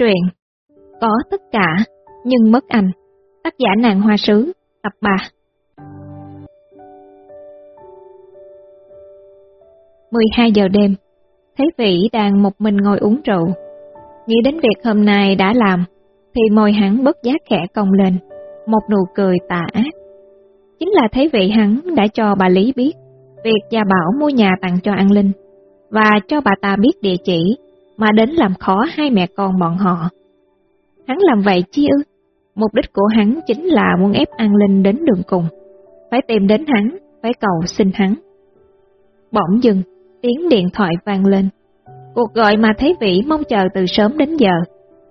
Truyện Có tất cả, nhưng mất anh, Tác giả nàng hoa sứ, Tập 3 12 giờ đêm, Thế Vĩ đang một mình ngồi uống rượu. Nghĩ đến việc hôm nay đã làm, Thì môi hắn bất giác khẽ cong lên, Một nụ cười tà ác. Chính là Thế Vị hắn đã cho bà Lý biết Việc Gia Bảo mua nhà tặng cho An Linh Và cho bà ta biết địa chỉ mà đến làm khó hai mẹ con bọn họ. Hắn làm vậy chi ư? Mục đích của hắn chính là muốn ép An Linh đến đường cùng, phải tìm đến hắn, phải cầu xin hắn. Bỗng dừng, tiếng điện thoại vang lên. Cuộc gọi mà thấy vị mong chờ từ sớm đến giờ,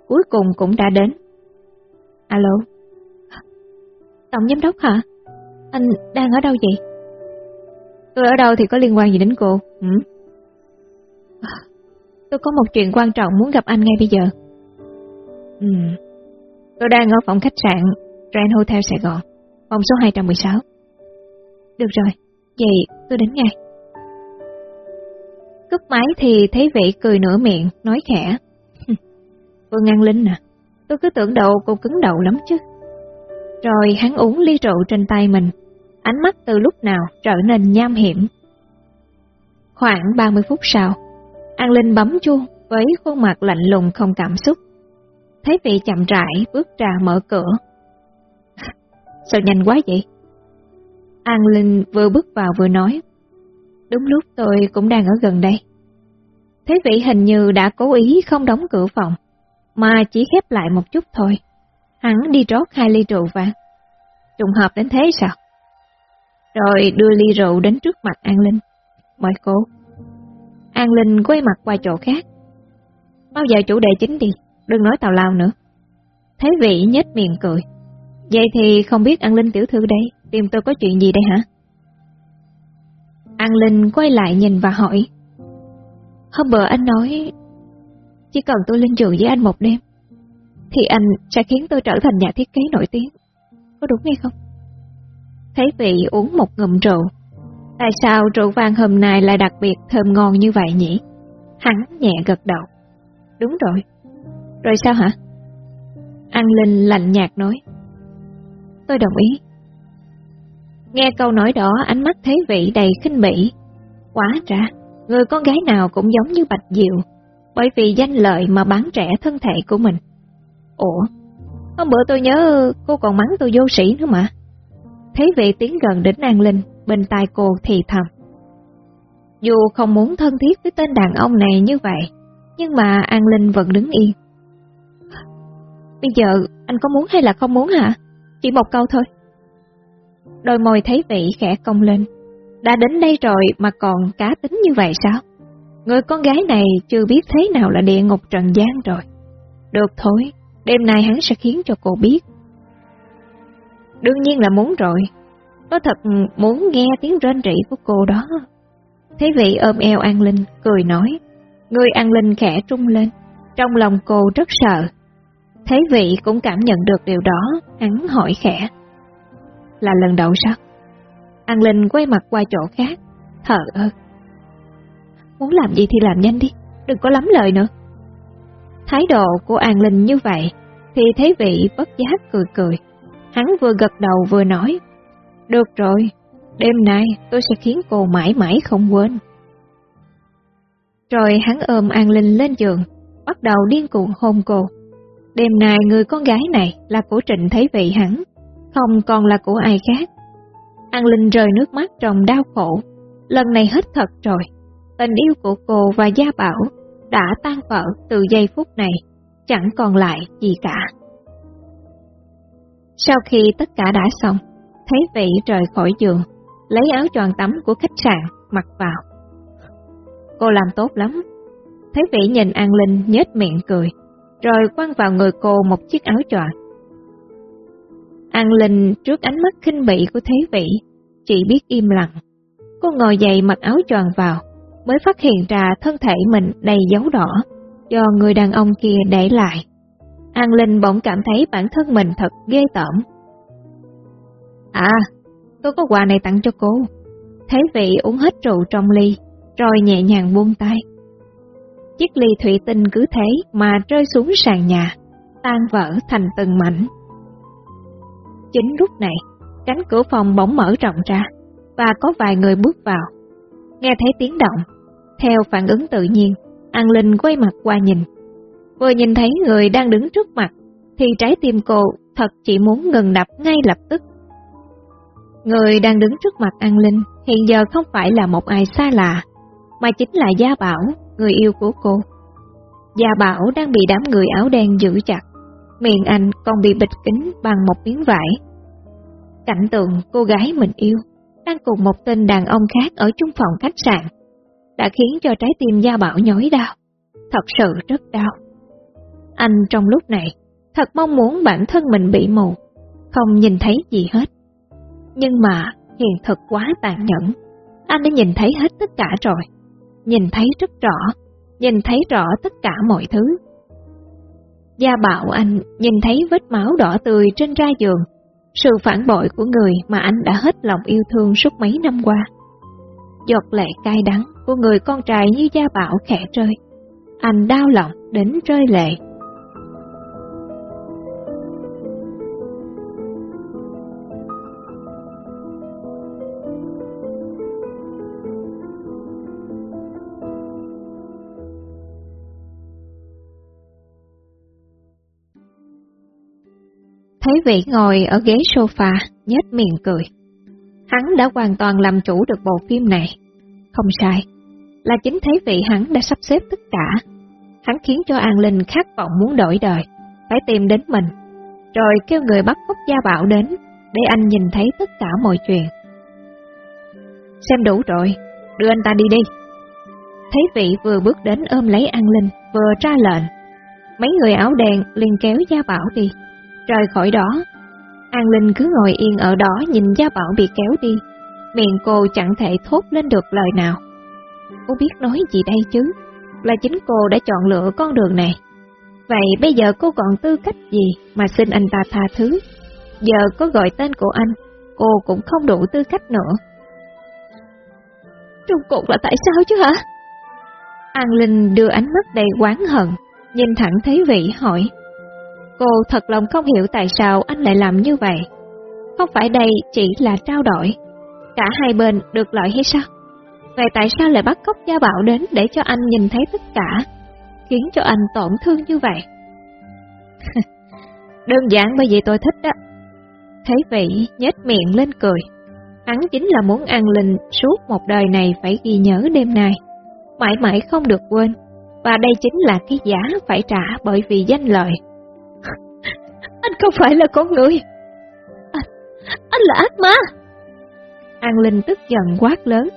cuối cùng cũng đã đến. Alo? Tổng giám đốc hả? Anh đang ở đâu vậy? Tôi ở đâu thì có liên quan gì đến cô? Ừ? Tôi có một chuyện quan trọng muốn gặp anh ngay bây giờ. Ừ. Tôi đang ở phòng khách sạn Grand Hotel Sài Gòn, phòng số 216. Được rồi, vậy tôi đến ngay. Cúp máy thì thấy vị cười nửa miệng, nói khẽ. Phương An Linh à, tôi cứ tưởng đầu cô cứng đầu lắm chứ. Rồi hắn uống ly rượu trên tay mình, ánh mắt từ lúc nào trở nên nham hiểm. Khoảng 30 phút sau, An Linh bấm chuông với khuôn mặt lạnh lùng không cảm xúc. Thấy vị chậm rãi bước ra mở cửa. Sao nhanh quá vậy? An Linh vừa bước vào vừa nói. Đúng lúc tôi cũng đang ở gần đây. Thế vị hình như đã cố ý không đóng cửa phòng, mà chỉ khép lại một chút thôi. Hắn đi rót hai ly rượu vàng. Trùng hợp đến thế sao? Rồi đưa ly rượu đến trước mặt An Linh. Mời cô. An Linh quay mặt qua chỗ khác. Bao giờ chủ đề chính đi, đừng nói tào lao nữa. Thế vị nhếch miệng cười. Vậy thì không biết An Linh tiểu thư đây, tìm tôi có chuyện gì đây hả? An Linh quay lại nhìn và hỏi. Hôm bữa anh nói, chỉ cần tôi lên giường với anh một đêm, thì anh sẽ khiến tôi trở thành nhà thiết kế nổi tiếng. Có đúng hay không? Thế vị uống một ngụm rượu, Tại sao rượu vang hôm nay lại đặc biệt thơm ngon như vậy nhỉ? Hắn nhẹ gật đầu. Đúng rồi. Rồi sao hả? An Linh lạnh nhạt nói. Tôi đồng ý. Nghe câu nói đó ánh mắt thấy vị đầy khinh bỉ. Quá ra, người con gái nào cũng giống như Bạch Diệu, bởi vì danh lợi mà bán trẻ thân thể của mình. Ủa, hôm bữa tôi nhớ cô còn mắng tôi vô sĩ nữa mà. Thấy vị tiến gần đến An Linh, bên tai cô thì thầm. Dù không muốn thân thiết với tên đàn ông này như vậy, nhưng mà An Linh vẫn đứng yên. Bây giờ anh có muốn hay là không muốn hả? Chỉ một câu thôi. Đôi môi thấy vị khẽ cong lên. Đã đến đây rồi mà còn cá tính như vậy sao? Người con gái này chưa biết thế nào là địa ngục trần gian rồi. Được thôi, đêm nay hắn sẽ khiến cho cô biết. Đương nhiên là muốn rồi, có thật muốn nghe tiếng rên rỉ của cô đó. Thế vị ôm eo An Linh, cười nói. Người An Linh khẽ trung lên, trong lòng cô rất sợ. Thế vị cũng cảm nhận được điều đó, hắn hỏi khẽ. Là lần đầu sao? An Linh quay mặt qua chỗ khác, thở ơ. Muốn làm gì thì làm nhanh đi, đừng có lắm lời nữa. Thái độ của An Linh như vậy, thì thế vị bất giác cười cười. Hắn vừa gật đầu vừa nói, được rồi, đêm nay tôi sẽ khiến cô mãi mãi không quên. Rồi hắn ôm An Linh lên giường, bắt đầu điên cuồng hôn cô. Đêm nay người con gái này là của Trịnh Thấy Vị hắn, không còn là của ai khác. An Linh rơi nước mắt trong đau khổ, lần này hết thật rồi. Tình yêu của cô và Gia Bảo đã tan vỡ từ giây phút này, chẳng còn lại gì cả. Sau khi tất cả đã xong, thấy vị rời khỏi giường, lấy áo tròn tắm của khách sạn, mặc vào. Cô làm tốt lắm. Thấy vị nhìn An Linh nhếch miệng cười, rồi quăng vào người cô một chiếc áo tròn An Linh trước ánh mắt khinh bỉ của Thế Vị, chỉ biết im lặng. Cô ngồi dậy mặc áo tròn vào, mới phát hiện ra thân thể mình đầy dấu đỏ, do người đàn ông kia để lại. An Linh bỗng cảm thấy bản thân mình thật ghê tởm. À, tôi có quà này tặng cho cô. Thế vị uống hết rượu trong ly, rồi nhẹ nhàng buông tay. Chiếc ly thủy tinh cứ thế mà rơi xuống sàn nhà, tan vỡ thành từng mảnh. Chính lúc này, cánh cửa phòng bỗng mở rộng ra, và có vài người bước vào. Nghe thấy tiếng động, theo phản ứng tự nhiên, An Linh quay mặt qua nhìn. Vừa nhìn thấy người đang đứng trước mặt, thì trái tim cô thật chỉ muốn ngừng đập ngay lập tức. Người đang đứng trước mặt An Linh hiện giờ không phải là một ai xa lạ, mà chính là Gia Bảo, người yêu của cô. Gia Bảo đang bị đám người áo đen giữ chặt, miệng anh còn bị bịt kín bằng một miếng vải. Cảnh tượng cô gái mình yêu đang cùng một tên đàn ông khác ở chung phòng khách sạn đã khiến cho trái tim Gia Bảo nhói đau, thật sự rất đau. Anh trong lúc này thật mong muốn bản thân mình bị mù, không nhìn thấy gì hết. Nhưng mà hiện thực quá tàn nhẫn, anh đã nhìn thấy hết tất cả rồi, nhìn thấy rất rõ, nhìn thấy rõ tất cả mọi thứ. Gia Bảo anh nhìn thấy vết máu đỏ tươi trên ra giường, sự phản bội của người mà anh đã hết lòng yêu thương suốt mấy năm qua. Giọt lệ cay đắng của người con trai như Gia Bảo khẽ rơi. Anh đau lòng đến rơi lệ. Thấy vị ngồi ở ghế sofa, nhếch miệng cười. Hắn đã hoàn toàn làm chủ được bộ phim này. Không sai, là chính thấy vị hắn đã sắp xếp tất cả. Hắn khiến cho An Linh khát vọng muốn đổi đời, phải tìm đến mình, rồi kêu người bắt cóc gia bảo đến, để anh nhìn thấy tất cả mọi chuyện. Xem đủ rồi, đưa anh ta đi đi. Thấy vị vừa bước đến ôm lấy An Linh, vừa ra lệnh. Mấy người áo đen liền kéo gia bảo đi. Rời khỏi đó, An Linh cứ ngồi yên ở đó nhìn gia bảo bị kéo đi. Miệng cô chẳng thể thốt lên được lời nào. Cô biết nói gì đây chứ? Là chính cô đã chọn lựa con đường này. Vậy bây giờ cô còn tư cách gì mà xin anh ta tha thứ? Giờ có gọi tên của anh, cô cũng không đủ tư cách nữa. Trung cuộc là tại sao chứ hả? An Linh đưa ánh mắt đầy quán hận, nhìn thẳng thấy vị hỏi. Cô thật lòng không hiểu tại sao anh lại làm như vậy. Không phải đây chỉ là trao đổi, cả hai bên được lợi hay sao? Vậy tại sao lại bắt cóc gia bảo đến để cho anh nhìn thấy tất cả, khiến cho anh tổn thương như vậy? Đơn giản bởi vì tôi thích đó. Thấy vị nhếch miệng lên cười. Hắn chính là muốn an linh suốt một đời này phải ghi nhớ đêm nay, mãi mãi không được quên. Và đây chính là cái giá phải trả bởi vì danh lợi anh không phải là con người. Anh, anh là ác ma. An Linh tức giận quát lớn,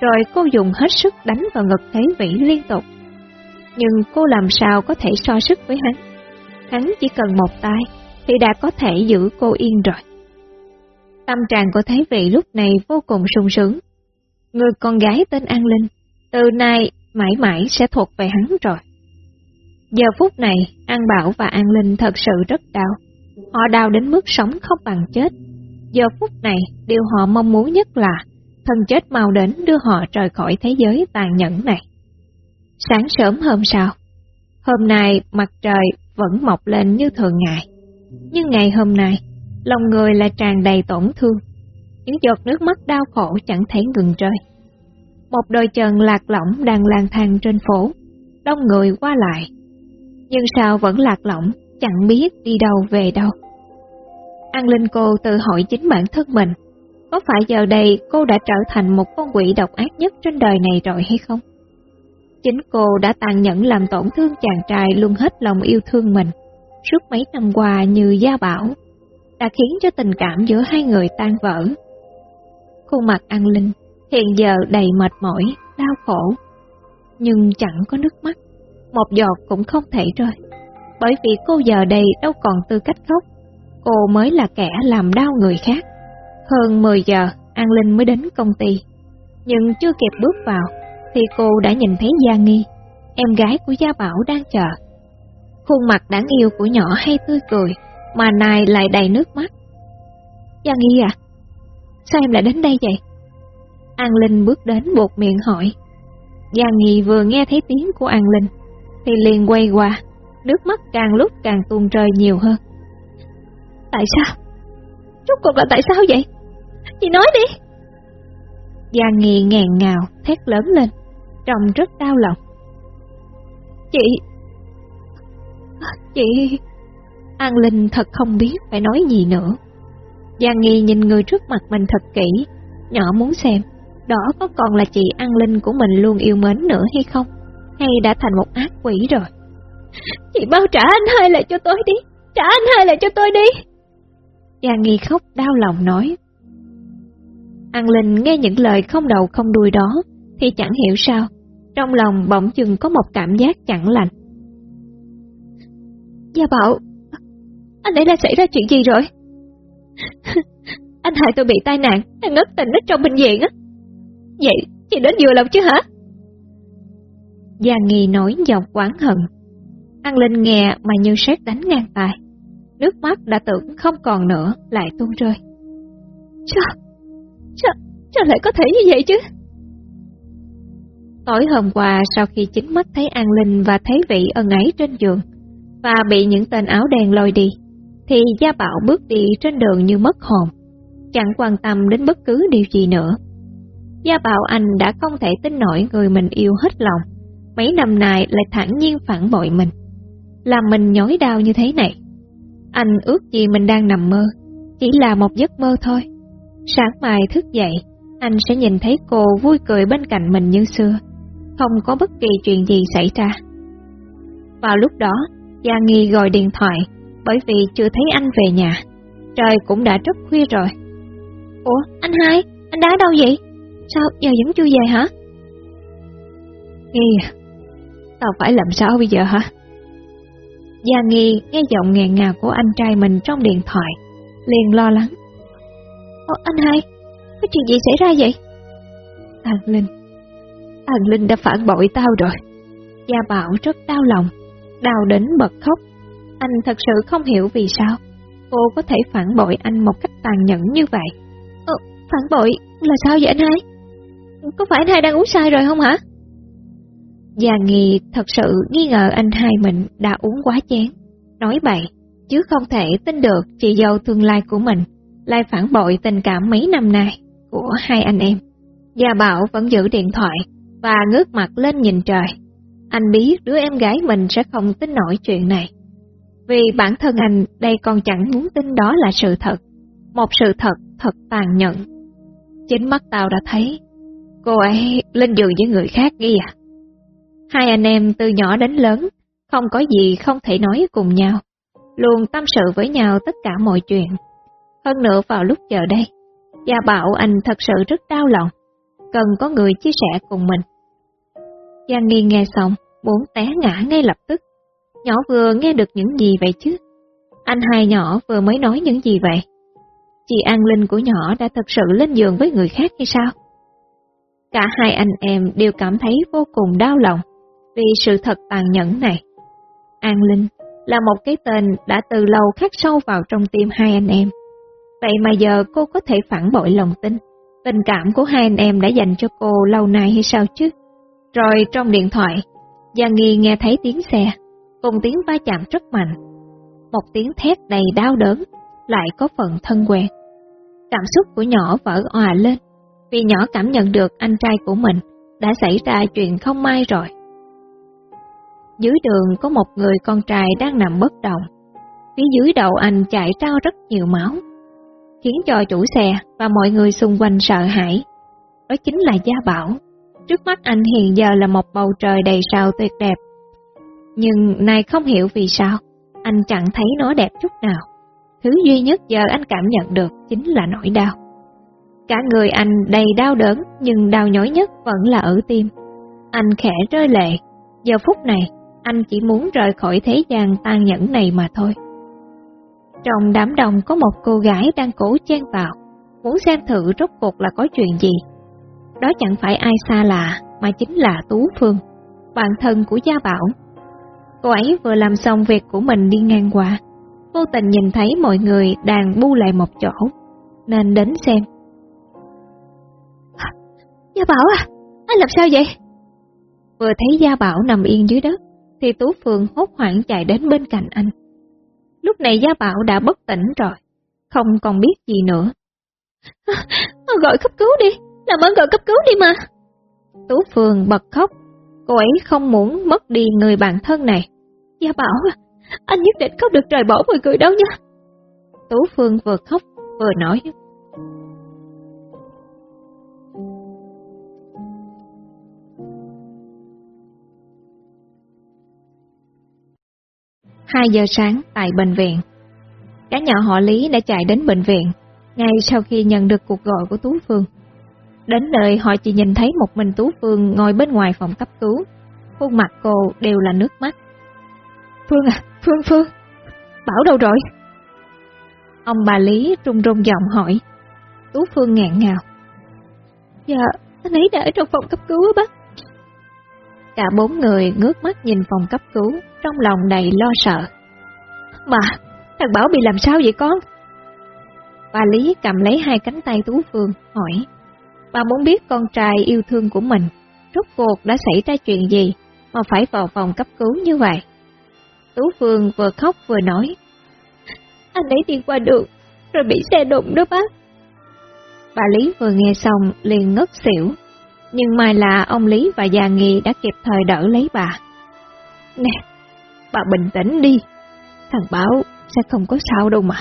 rồi cô dùng hết sức đánh vào ngực Thế Vĩ liên tục. Nhưng cô làm sao có thể so sức với hắn? Hắn chỉ cần một tay thì đã có thể giữ cô yên rồi. Tâm trạng của Thế Vị lúc này vô cùng sung sướng. Người con gái tên An Linh, từ nay mãi mãi sẽ thuộc về hắn rồi. Giờ phút này, An Bảo và An Linh thật sự rất đau. Họ đau đến mức sống không bằng chết. Giờ phút này, điều họ mong muốn nhất là thân chết mau đến đưa họ rời khỏi thế giới tàn nhẫn này. Sáng sớm hôm sau, hôm nay mặt trời vẫn mọc lên như thường ngày. Nhưng ngày hôm nay, lòng người lại tràn đầy tổn thương. Những giọt nước mắt đau khổ chẳng thể ngừng rơi. Một đôi chân lạc lõng đang lang thang trên phố, đông người qua lại. Nhưng sao vẫn lạc lõng, chẳng biết đi đâu về đâu. An Linh cô tự hỏi chính bản thân mình, có phải giờ đây cô đã trở thành một con quỷ độc ác nhất trên đời này rồi hay không? Chính cô đã tàn nhẫn làm tổn thương chàng trai luôn hết lòng yêu thương mình, suốt mấy năm qua như gia bảo, đã khiến cho tình cảm giữa hai người tan vỡ. Khuôn mặt An Linh hiện giờ đầy mệt mỏi, đau khổ, nhưng chẳng có nước mắt, một giọt cũng không thể rơi, bởi vì cô giờ đây đâu còn tư cách khóc, cô mới là kẻ làm đau người khác. Hơn 10 giờ, An Linh mới đến công ty, nhưng chưa kịp bước vào, thì cô đã nhìn thấy Gia Nghi, em gái của Gia Bảo đang chờ. Khuôn mặt đáng yêu của nhỏ hay tươi cười, mà nay lại đầy nước mắt. Gia Nghi à, sao em lại đến đây vậy? An Linh bước đến buộc miệng hỏi. Gia Nghi vừa nghe thấy tiếng của An Linh, thì liền quay qua, nước mắt càng lúc càng tuôn rơi nhiều hơn. Tại sao? Rốt cuộc là tại sao vậy? Chị nói đi. Giang Nghi ngàn ngào, thét lớn lên, trông rất đau lòng. Chị... Chị... An Linh thật không biết phải nói gì nữa. Giang Nghi nhìn người trước mặt mình thật kỹ, nhỏ muốn xem, đó có còn là chị An Linh của mình luôn yêu mến nữa hay không? Hay đã thành một ác quỷ rồi? Chị bao trả anh hai lại cho tôi đi, trả anh hai lại cho tôi đi. Giang Nghi khóc đau lòng nói. An Linh nghe những lời không đầu không đuôi đó, thì chẳng hiểu sao, trong lòng bỗng chừng có một cảm giác chẳng lành. Gia Bảo, anh ấy đã xảy ra chuyện gì rồi? anh hại tôi bị tai nạn, anh ngất tình ở trong bệnh viện á. Vậy, chị đến vừa lòng chứ hả? Gia Nghi nói giọng quán hận. An Linh nghe mà như sét đánh ngang tai. Nước mắt đã tưởng không còn nữa, lại tuôn rơi. Sao? Sao, sao lại có thể như vậy chứ? Tối hôm qua sau khi chính mắt thấy An Linh và thấy vị ân ấy trên giường và bị những tên áo đen lôi đi, thì Gia Bảo bước đi trên đường như mất hồn, chẳng quan tâm đến bất cứ điều gì nữa. Gia Bảo Anh đã không thể tin nổi người mình yêu hết lòng, mấy năm nay lại thẳng nhiên phản bội mình, làm mình nhói đau như thế này. Anh ước gì mình đang nằm mơ, chỉ là một giấc mơ thôi. Sáng mai thức dậy, anh sẽ nhìn thấy cô vui cười bên cạnh mình như xưa, không có bất kỳ chuyện gì xảy ra. Vào lúc đó, Gia Nghi gọi điện thoại, bởi vì chưa thấy anh về nhà. Trời cũng đã rất khuya rồi. Ủa, anh hai, anh đá đâu vậy? Sao giờ vẫn chưa về hả? Nghi à, tao phải làm sao bây giờ hả? Gia Nghi nghe giọng nghẹn ngào của anh trai mình trong điện thoại, liền lo lắng. Ô, anh hai, có chuyện gì xảy ra vậy? An Linh, An Linh đã phản bội tao rồi. Gia Bảo rất đau lòng, đau đến bật khóc. Anh thật sự không hiểu vì sao cô có thể phản bội anh một cách tàn nhẫn như vậy. Ờ, phản bội là sao vậy anh hai? Có phải anh hai đang uống sai rồi không hả? Gia Nghi thật sự nghi ngờ anh hai mình đã uống quá chén, nói bậy, chứ không thể tin được chị dâu tương lai của mình lại phản bội tình cảm mấy năm nay của hai anh em. Gia Bảo vẫn giữ điện thoại và ngước mặt lên nhìn trời. Anh biết đứa em gái mình sẽ không tin nổi chuyện này. Vì bản thân anh đây còn chẳng muốn tin đó là sự thật. Một sự thật thật tàn nhẫn. Chính mắt tao đã thấy, cô ấy lên giường với người khác ghi à. Hai anh em từ nhỏ đến lớn, không có gì không thể nói cùng nhau, luôn tâm sự với nhau tất cả mọi chuyện. Hơn nữa vào lúc giờ đây, Gia Bảo anh thật sự rất đau lòng, cần có người chia sẻ cùng mình. Giang Nghi nghe xong, muốn té ngã ngay lập tức. Nhỏ vừa nghe được những gì vậy chứ? Anh hai nhỏ vừa mới nói những gì vậy? Chị An Linh của nhỏ đã thật sự lên giường với người khác hay sao? Cả hai anh em đều cảm thấy vô cùng đau lòng vì sự thật tàn nhẫn này. An Linh là một cái tên đã từ lâu khắc sâu vào trong tim hai anh em. Vậy mà giờ cô có thể phản bội lòng tin, tình cảm của hai anh em đã dành cho cô lâu nay hay sao chứ? Rồi trong điện thoại, Gia Nghi nghe thấy tiếng xe, cùng tiếng va chạm rất mạnh. Một tiếng thét đầy đau đớn, lại có phần thân quen. Cảm xúc của nhỏ vỡ òa lên, vì nhỏ cảm nhận được anh trai của mình đã xảy ra chuyện không may rồi. Dưới đường có một người con trai đang nằm bất động. Phía dưới đầu anh chảy trao rất nhiều máu, khiến cho chủ xe và mọi người xung quanh sợ hãi. Đó chính là Gia Bảo. Trước mắt anh hiện giờ là một bầu trời đầy sao tuyệt đẹp. Nhưng nay không hiểu vì sao, anh chẳng thấy nó đẹp chút nào. Thứ duy nhất giờ anh cảm nhận được chính là nỗi đau. Cả người anh đầy đau đớn nhưng đau nhói nhất vẫn là ở tim. Anh khẽ rơi lệ. Giờ phút này, anh chỉ muốn rời khỏi thế gian tan nhẫn này mà thôi. Trong đám đông có một cô gái đang cố chen vào, muốn xem thử rốt cuộc là có chuyện gì. Đó chẳng phải ai xa lạ, mà chính là Tú Phương, bạn thân của Gia Bảo. Cô ấy vừa làm xong việc của mình đi ngang qua, vô tình nhìn thấy mọi người đang bu lại một chỗ, nên đến xem. Gia Bảo à, anh làm sao vậy? Vừa thấy Gia Bảo nằm yên dưới đất, thì Tú Phượng hốt hoảng chạy đến bên cạnh anh. Lúc này Gia Bảo đã bất tỉnh rồi, không còn biết gì nữa. À, gọi cấp cứu đi, làm ơn gọi cấp cứu đi mà. Tú Phượng bật khóc, cô ấy không muốn mất đi người bạn thân này. Gia Bảo, à, anh nhất định không được rời bỏ mọi người đâu nha. Tú Phương vừa khóc vừa nói. Hai giờ sáng tại bệnh viện. Cả nhà họ Lý đã chạy đến bệnh viện, ngay sau khi nhận được cuộc gọi của Tú Phương. Đến nơi họ chỉ nhìn thấy một mình Tú Phương ngồi bên ngoài phòng cấp cứu. Khuôn mặt cô đều là nước mắt. Phương à, Phương Phương, Bảo đâu rồi? Ông bà Lý run run giọng hỏi. Tú Phương ngạn ngào. Dạ, anh ấy đã ở trong phòng cấp cứu á bác. Cả bốn người ngước mắt nhìn phòng cấp cứu, trong lòng đầy lo sợ. Mà, thằng Bảo bị làm sao vậy con? Bà Lý cầm lấy hai cánh tay Tú Phương, hỏi. Bà muốn biết con trai yêu thương của mình, rốt cuộc đã xảy ra chuyện gì mà phải vào phòng cấp cứu như vậy? Tú Phương vừa khóc vừa nói. Anh ấy đi qua đường, rồi bị xe đụng đó bác. Bà Lý vừa nghe xong liền ngất xỉu, nhưng may là ông Lý và già nghi đã kịp thời đỡ lấy bà. Nè, bà bình tĩnh đi, thằng Bảo sẽ không có sao đâu mà.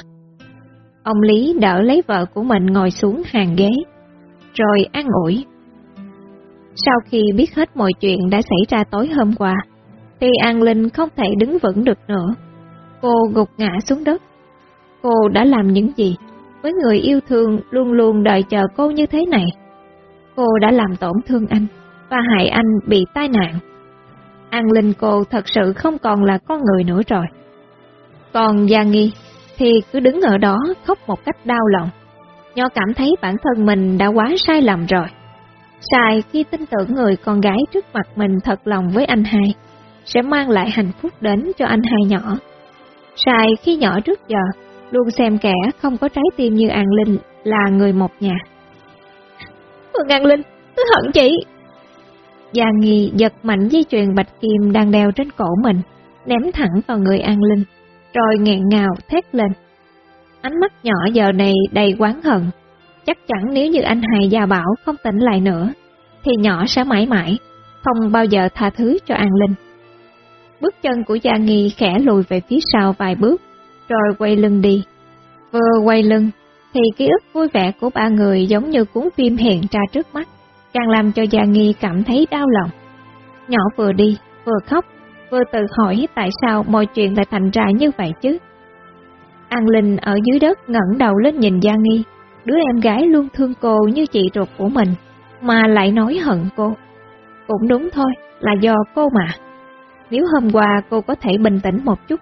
Ông Lý đỡ lấy vợ của mình ngồi xuống hàng ghế, rồi an ủi. Sau khi biết hết mọi chuyện đã xảy ra tối hôm qua, thì An Linh không thể đứng vững được nữa. Cô gục ngã xuống đất. Cô đã làm những gì với người yêu thương luôn luôn đợi chờ cô như thế này? Cô đã làm tổn thương anh và hại anh bị tai nạn. An Linh cô thật sự không còn là con người nữa rồi. Còn Gia Nghi thì cứ đứng ở đó khóc một cách đau lòng. Nho cảm thấy bản thân mình đã quá sai lầm rồi. Sai khi tin tưởng người con gái trước mặt mình thật lòng với anh hai, sẽ mang lại hạnh phúc đến cho anh hai nhỏ. Sai khi nhỏ trước giờ, luôn xem kẻ không có trái tim như An Linh là người một nhà. Phương An Linh, tôi hận chị. Gia Nghi giật mạnh dây chuyền bạch kim đang đeo trên cổ mình, ném thẳng vào người An Linh, rồi nghẹn ngào thét lên. Ánh mắt nhỏ giờ này đầy quán hận, chắc chắn nếu như anh hai Gia Bảo không tỉnh lại nữa, thì nhỏ sẽ mãi mãi, không bao giờ tha thứ cho An Linh. Bước chân của Gia Nghi khẽ lùi về phía sau vài bước, rồi quay lưng đi. Vừa quay lưng, thì ký ức vui vẻ của ba người giống như cuốn phim hiện ra trước mắt, càng làm cho Gia Nghi cảm thấy đau lòng. Nhỏ vừa đi, vừa khóc, vừa tự hỏi tại sao mọi chuyện lại thành ra như vậy chứ. An Linh ở dưới đất ngẩng đầu lên nhìn Gia Nghi, đứa em gái luôn thương cô như chị ruột của mình, mà lại nói hận cô. Cũng đúng thôi, là do cô mà. Nếu hôm qua cô có thể bình tĩnh một chút,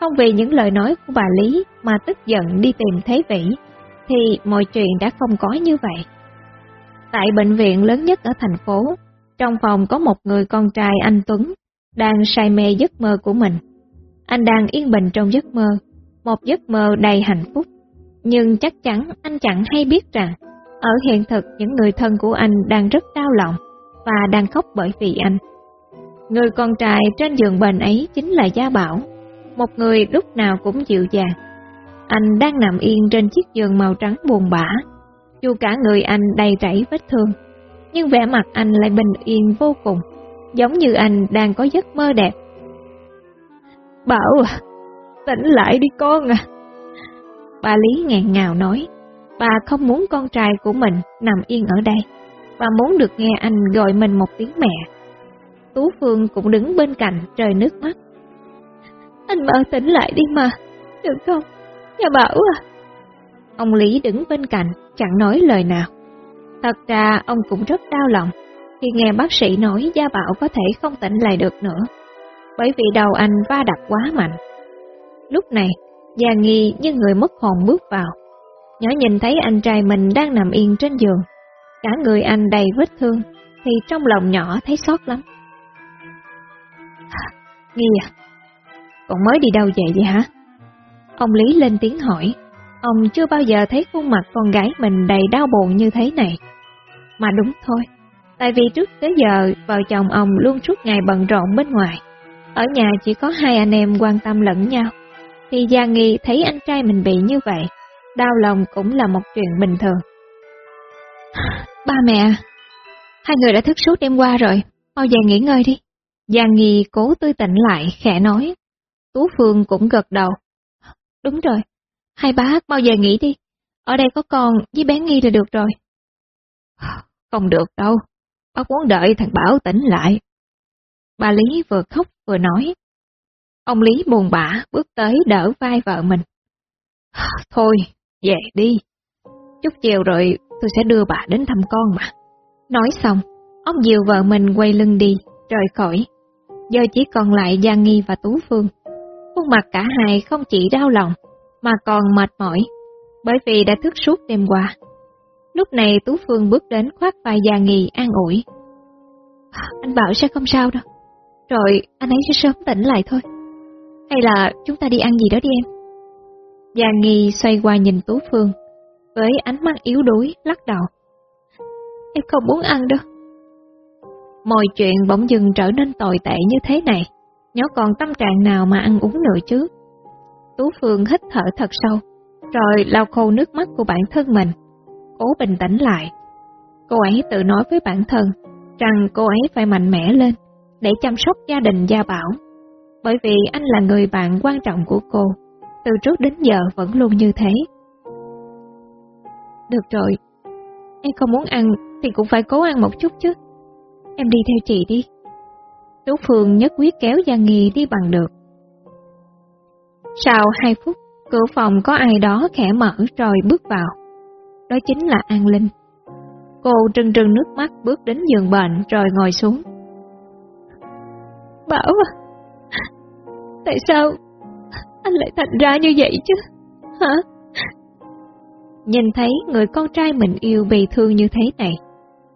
không vì những lời nói của bà Lý mà tức giận đi tìm Thế Vĩ, thì mọi chuyện đã không có như vậy. Tại bệnh viện lớn nhất ở thành phố, trong phòng có một người con trai anh Tuấn, đang say mê giấc mơ của mình. Anh đang yên bình trong giấc mơ, một giấc mơ đầy hạnh phúc. Nhưng chắc chắn anh chẳng hay biết rằng, ở hiện thực những người thân của anh đang rất đau lòng và đang khóc bởi vì anh. Người con trai trên giường bệnh ấy chính là Gia Bảo, một người lúc nào cũng dịu dàng. Anh đang nằm yên trên chiếc giường màu trắng buồn bã, dù cả người anh đầy rẫy vết thương, nhưng vẻ mặt anh lại bình yên vô cùng, giống như anh đang có giấc mơ đẹp. Bảo à, tỉnh lại đi con à. Bà Lý ngẹn ngào nói, bà không muốn con trai của mình nằm yên ở đây, và muốn được nghe anh gọi mình một tiếng mẹ. Tú Phương cũng đứng bên cạnh trời nước mắt. Anh mở tỉnh lại đi mà, được không? Nhà bảo à. Ông Lý đứng bên cạnh, chẳng nói lời nào. Thật ra ông cũng rất đau lòng khi nghe bác sĩ nói Gia Bảo có thể không tỉnh lại được nữa, bởi vì đầu anh va đập quá mạnh. Lúc này, Gia Nghi như người mất hồn bước vào. Nhỏ nhìn thấy anh trai mình đang nằm yên trên giường, cả người anh đầy vết thương, thì trong lòng nhỏ thấy xót lắm. À, Nghi à, còn mới đi đâu vậy vậy hả? Ông Lý lên tiếng hỏi, ông chưa bao giờ thấy khuôn mặt con gái mình đầy đau buồn như thế này. Mà đúng thôi, tại vì trước tới giờ vợ chồng ông luôn suốt ngày bận rộn bên ngoài, Ở nhà chỉ có hai anh em quan tâm lẫn nhau, thì Gia Nghi thấy anh trai mình bị như vậy, đau lòng cũng là một chuyện bình thường. Ba mẹ, hai người đã thức suốt đêm qua rồi, mau về nghỉ ngơi đi. Gia Nghi cố tươi tỉnh lại, khẽ nói. Tú Phương cũng gật đầu. Đúng rồi, hai bác mau về nghỉ đi, ở đây có con với bé Nghi là được rồi. Không được đâu, bác muốn đợi thằng Bảo tỉnh lại. Bà Lý vừa khóc vừa nói. Ông Lý buồn bã bước tới đỡ vai vợ mình. Thôi, về đi. Chút chiều rồi tôi sẽ đưa bà đến thăm con mà. Nói xong, ông dìu vợ mình quay lưng đi, rời khỏi. Giờ chỉ còn lại Giang Nghi và Tú Phương. Khuôn mặt cả hai không chỉ đau lòng, mà còn mệt mỏi, bởi vì đã thức suốt đêm qua. Lúc này Tú Phương bước đến khoác vai già Nghi an ủi. Anh bảo sẽ không sao đâu, rồi anh ấy sẽ sớm tỉnh lại thôi. Hay là chúng ta đi ăn gì đó đi em? Già Nghi xoay qua nhìn Tú Phương, với ánh mắt yếu đuối, lắc đầu. Em không muốn ăn đâu. Mọi chuyện bỗng dừng trở nên tồi tệ như thế này, nhớ còn tâm trạng nào mà ăn uống nữa chứ. Tú Phương hít thở thật sâu, rồi lau khô nước mắt của bản thân mình, cố bình tĩnh lại. Cô ấy tự nói với bản thân rằng cô ấy phải mạnh mẽ lên để chăm sóc gia đình Gia Bảo, bởi vì anh là người bạn quan trọng của cô, từ trước đến giờ vẫn luôn như thế. Được rồi, em không muốn ăn thì cũng phải cố ăn một chút chứ. Em đi theo chị đi. Tú Phương nhất quyết kéo Giang Nghi đi bằng được. Sau hai phút, cửa phòng có ai đó khẽ mở rồi bước vào. Đó chính là An Linh. Cô trừng trừng nước mắt bước đến giường bệnh rồi ngồi xuống. Bảo à, tại sao anh lại thành ra như vậy chứ? Hả? Nhìn thấy người con trai mình yêu bị thương như thế này,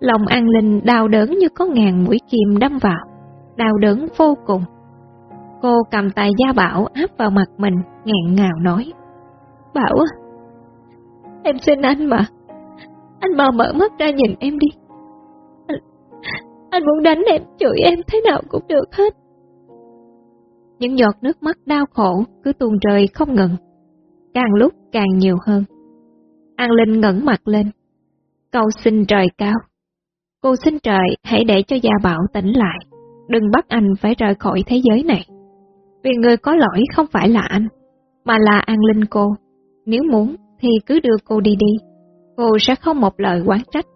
lòng An Linh đau đớn như có ngàn mũi kim đâm vào, đau đớn vô cùng. Cô cầm tay Gia Bảo áp vào mặt mình, ngẹn ngào nói. Bảo à, em xin anh mà, anh mau mở mắt ra nhìn em đi. Anh, anh muốn đánh em, chửi em thế nào cũng được hết. Những giọt nước mắt đau khổ cứ tuôn rơi không ngừng, càng lúc càng nhiều hơn. An Linh ngẩng mặt lên, cầu xin trời cao. Cô xin trời hãy để cho Gia Bảo tỉnh lại, đừng bắt anh phải rời khỏi thế giới này. Vì người có lỗi không phải là anh, mà là An Linh cô. Nếu muốn thì cứ đưa cô đi đi, cô sẽ không một lời quán trách.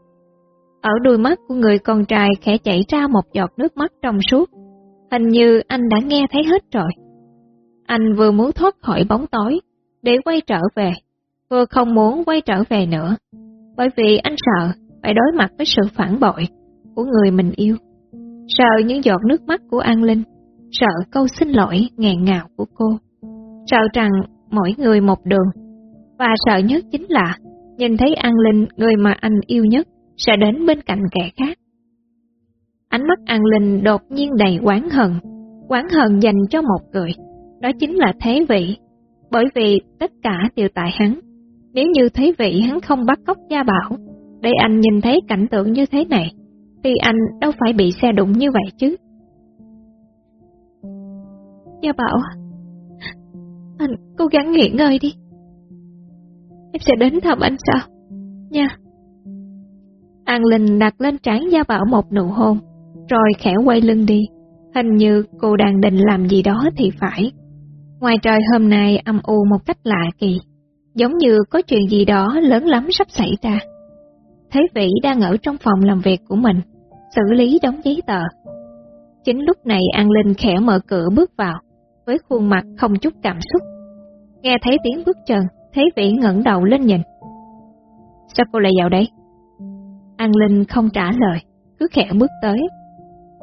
Ở đôi mắt của người con trai khẽ chảy ra một giọt nước mắt trong suốt, hình như anh đã nghe thấy hết rồi. Anh vừa muốn thoát khỏi bóng tối, để quay trở về, vừa không muốn quay trở về nữa, bởi vì anh sợ phải đối mặt với sự phản bội của người mình yêu. Sợ những giọt nước mắt của An Linh, sợ câu xin lỗi ngàn ngào của cô, sợ rằng mỗi người một đường, và sợ nhất chính là nhìn thấy An Linh, người mà anh yêu nhất, sẽ đến bên cạnh kẻ khác. Ánh mắt An Linh đột nhiên đầy quán hận, quán hận dành cho một người, đó chính là Thế Vị, bởi vì tất cả đều tại hắn. Nếu như Thế Vị hắn không bắt cóc Gia Bảo, để anh nhìn thấy cảnh tượng như thế này, thì anh đâu phải bị xe đụng như vậy chứ. Gia Bảo, anh cố gắng nghỉ ngơi đi. Em sẽ đến thăm anh sau, Nha. An Linh đặt lên trán Gia Bảo một nụ hôn, rồi khẽ quay lưng đi. Hình như cô đang định làm gì đó thì phải. Ngoài trời hôm nay âm u một cách lạ kỳ, giống như có chuyện gì đó lớn lắm sắp xảy ra. Thế Vĩ đang ở trong phòng làm việc của mình, xử lý đóng giấy tờ. Chính lúc này An Linh khẽ mở cửa bước vào, với khuôn mặt không chút cảm xúc. Nghe thấy tiếng bước chân, Thế Vĩ ngẩng đầu lên nhìn. Sao cô lại vào đây? An Linh không trả lời, cứ khẽ bước tới.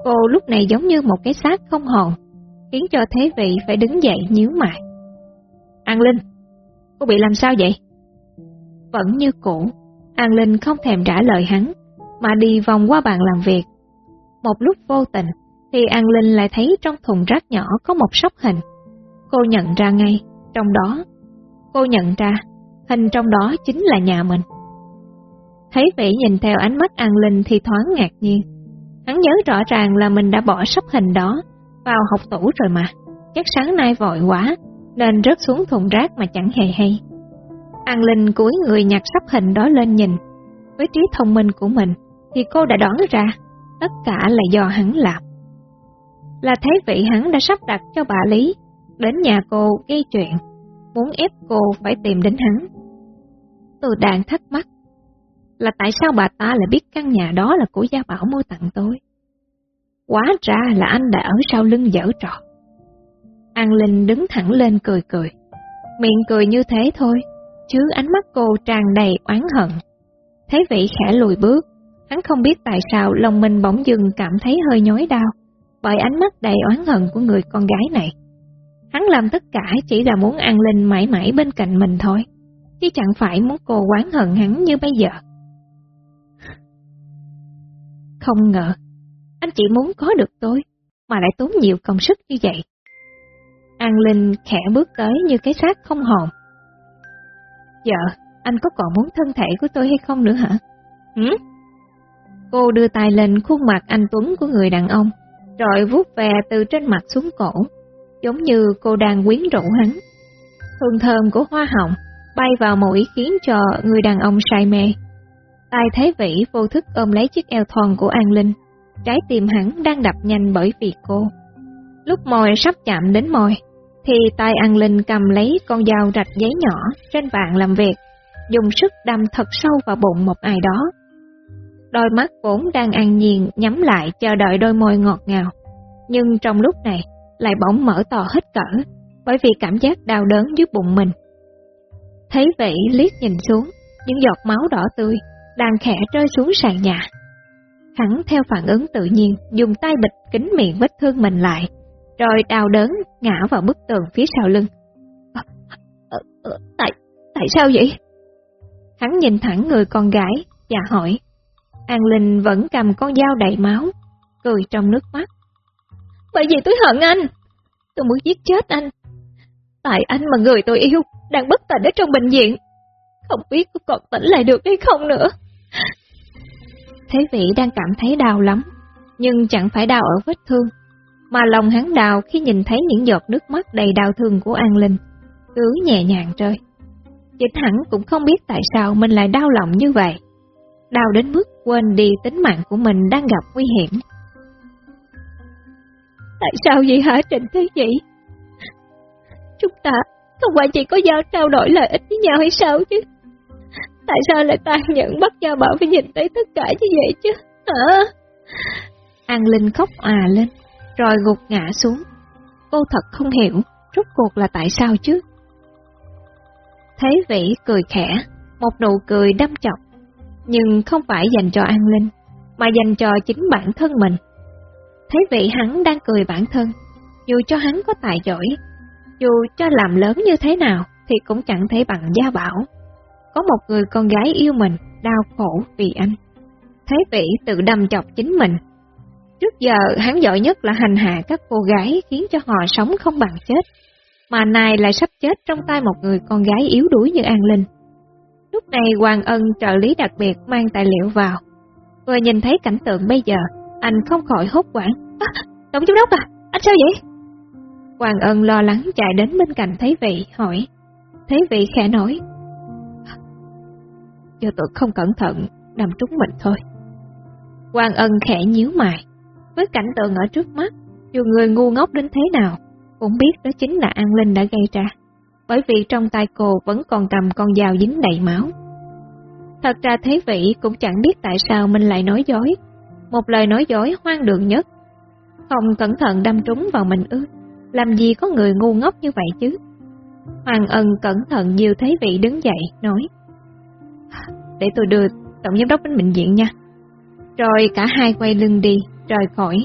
Cô lúc này giống như một cái xác không hồn, khiến cho Thế Vị phải đứng dậy nhíu mày. An Linh, cô bị làm sao vậy? Vẫn như cũ, An Linh không thèm trả lời hắn, mà đi vòng qua bàn làm việc. Một lúc vô tình, thì An Linh lại thấy trong thùng rác nhỏ có một sóc hình. Cô nhận ra ngay, trong đó, cô nhận ra, hình trong đó chính là nhà mình. Thấy vẻ nhìn theo ánh mắt An Linh thì thoáng ngạc nhiên. Hắn nhớ rõ ràng là mình đã bỏ sóc hình đó vào học tủ rồi mà, chắc sáng nay vội quá, nên rớt xuống thùng rác mà chẳng hề hay. An Linh cúi người nhặt sắp hình đó lên nhìn. Với trí thông minh của mình, thì cô đã đoán ra, tất cả là do hắn làm. Là thế vị hắn đã sắp đặt cho bà Lý, đến nhà cô gây chuyện, muốn ép cô phải tìm đến hắn. Tôi đang thắc mắc, là tại sao bà ta lại biết căn nhà đó là của Gia Bảo mua tặng tôi? Quá ra là anh đã ở sau lưng dở trò. An Linh đứng thẳng lên cười cười. Miệng cười như thế thôi, chứ ánh mắt cô tràn đầy oán hận. Thấy vị khẽ lùi bước, hắn không biết tại sao lòng mình bỗng dừng cảm thấy hơi nhói đau, bởi ánh mắt đầy oán hận của người con gái này. Hắn làm tất cả chỉ là muốn An Linh mãi mãi bên cạnh mình thôi, chứ chẳng phải muốn cô oán hận hắn như bây giờ. Không ngờ, anh chỉ muốn có được tôi, mà lại tốn nhiều công sức như vậy. An Linh khẽ bước tới như cái xác không hồn. Giờ, anh có còn muốn thân thể của tôi hay không nữa hả? Hử? Cô đưa tay lên khuôn mặt anh Tuấn của người đàn ông, rồi vuốt về từ trên mặt xuống cổ, giống như cô đang quyến rũ hắn. Hương thơm của hoa hồng bay vào mũi khiến cho người đàn ông say mê. Tài Thế Vĩ vô thức ôm lấy chiếc eo thon của An Linh, trái tim hắn đang đập nhanh bởi vì cô. Lúc môi sắp chạm đến môi, thì tay An Linh cầm lấy con dao rạch giấy nhỏ trên bàn làm việc, dùng sức đâm thật sâu vào bụng một ai đó. Đôi mắt vốn đang an nhiên nhắm lại chờ đợi đôi môi ngọt ngào, nhưng trong lúc này lại bỗng mở to hết cỡ, bởi vì cảm giác đau đớn dưới bụng mình. Thấy vậy liếc nhìn xuống, những giọt máu đỏ tươi đang khẽ rơi xuống sàn nhà. Hắn theo phản ứng tự nhiên, dùng tay bịch kính miệng vết thương mình lại, rồi đau đớn ngã vào bức tường phía sau lưng. À, à, à, tại, tại sao vậy? Hắn nhìn thẳng người con gái và hỏi. An Linh vẫn cầm con dao đầy máu, cười trong nước mắt. Bởi vì tôi hận anh, tôi muốn giết chết anh. Tại anh mà người tôi yêu đang bất tỉnh ở trong bệnh viện, không biết có còn tỉnh lại được hay không nữa. Thế vị đang cảm thấy đau lắm, nhưng chẳng phải đau ở vết thương, mà lòng hắn đau khi nhìn thấy những giọt nước mắt đầy đau thương của An Linh, cứ nhẹ nhàng rơi. Chính hẳn cũng không biết tại sao mình lại đau lòng như vậy, đau đến mức quên đi tính mạng của mình đang gặp nguy hiểm. Tại sao vậy hả Trịnh Thế Dĩ? Chúng ta không phải chỉ có giao trao đổi lợi ích với nhau hay sao chứ? Tại sao lại tàn nhẫn bắt Gia Bảo phải nhìn thấy tất cả như vậy chứ? Hả? An Linh khóc à lên, rồi gục ngã xuống. Cô thật không hiểu, rốt cuộc là tại sao chứ? Thế Vĩ cười khẽ, một nụ cười đâm chọc, nhưng không phải dành cho An Linh, mà dành cho chính bản thân mình. Thấy vị hắn đang cười bản thân, dù cho hắn có tài giỏi, dù cho làm lớn như thế nào thì cũng chẳng thể bằng Gia Bảo có một người con gái yêu mình, đau khổ vì anh. Thế vị tự đâm chọc chính mình. Trước giờ hắn giỏi nhất là hành hạ các cô gái khiến cho họ sống không bằng chết, mà này lại sắp chết trong tay một người con gái yếu đuối như An Linh. Lúc này Hoàng Ân trợ lý đặc biệt mang tài liệu vào. Vừa nhìn thấy cảnh tượng bây giờ, anh không khỏi hốt quảng. À, Tổng giám đốc à, anh sao vậy? Hoàng Ân lo lắng chạy đến bên cạnh Thấy Vị, hỏi. Thấy Vị khẽ nói, do tôi không cẩn thận, nằm trúng mình thôi. hoàng ân khẽ nhíu mày, với cảnh tượng ở trước mắt, dù người ngu ngốc đến thế nào, cũng biết đó chính là An Linh đã gây ra, bởi vì trong tay cô vẫn còn cầm con dao dính đầy máu. Thật ra thế vị cũng chẳng biết tại sao mình lại nói dối, một lời nói dối hoang đường nhất. Không cẩn thận đâm trúng vào mình ư, làm gì có người ngu ngốc như vậy chứ? Hoàng ân cẩn thận nhiều thế vị đứng dậy, nói để tôi đưa tổng giám đốc đến bệnh viện nha. Rồi cả hai quay lưng đi, rời khỏi,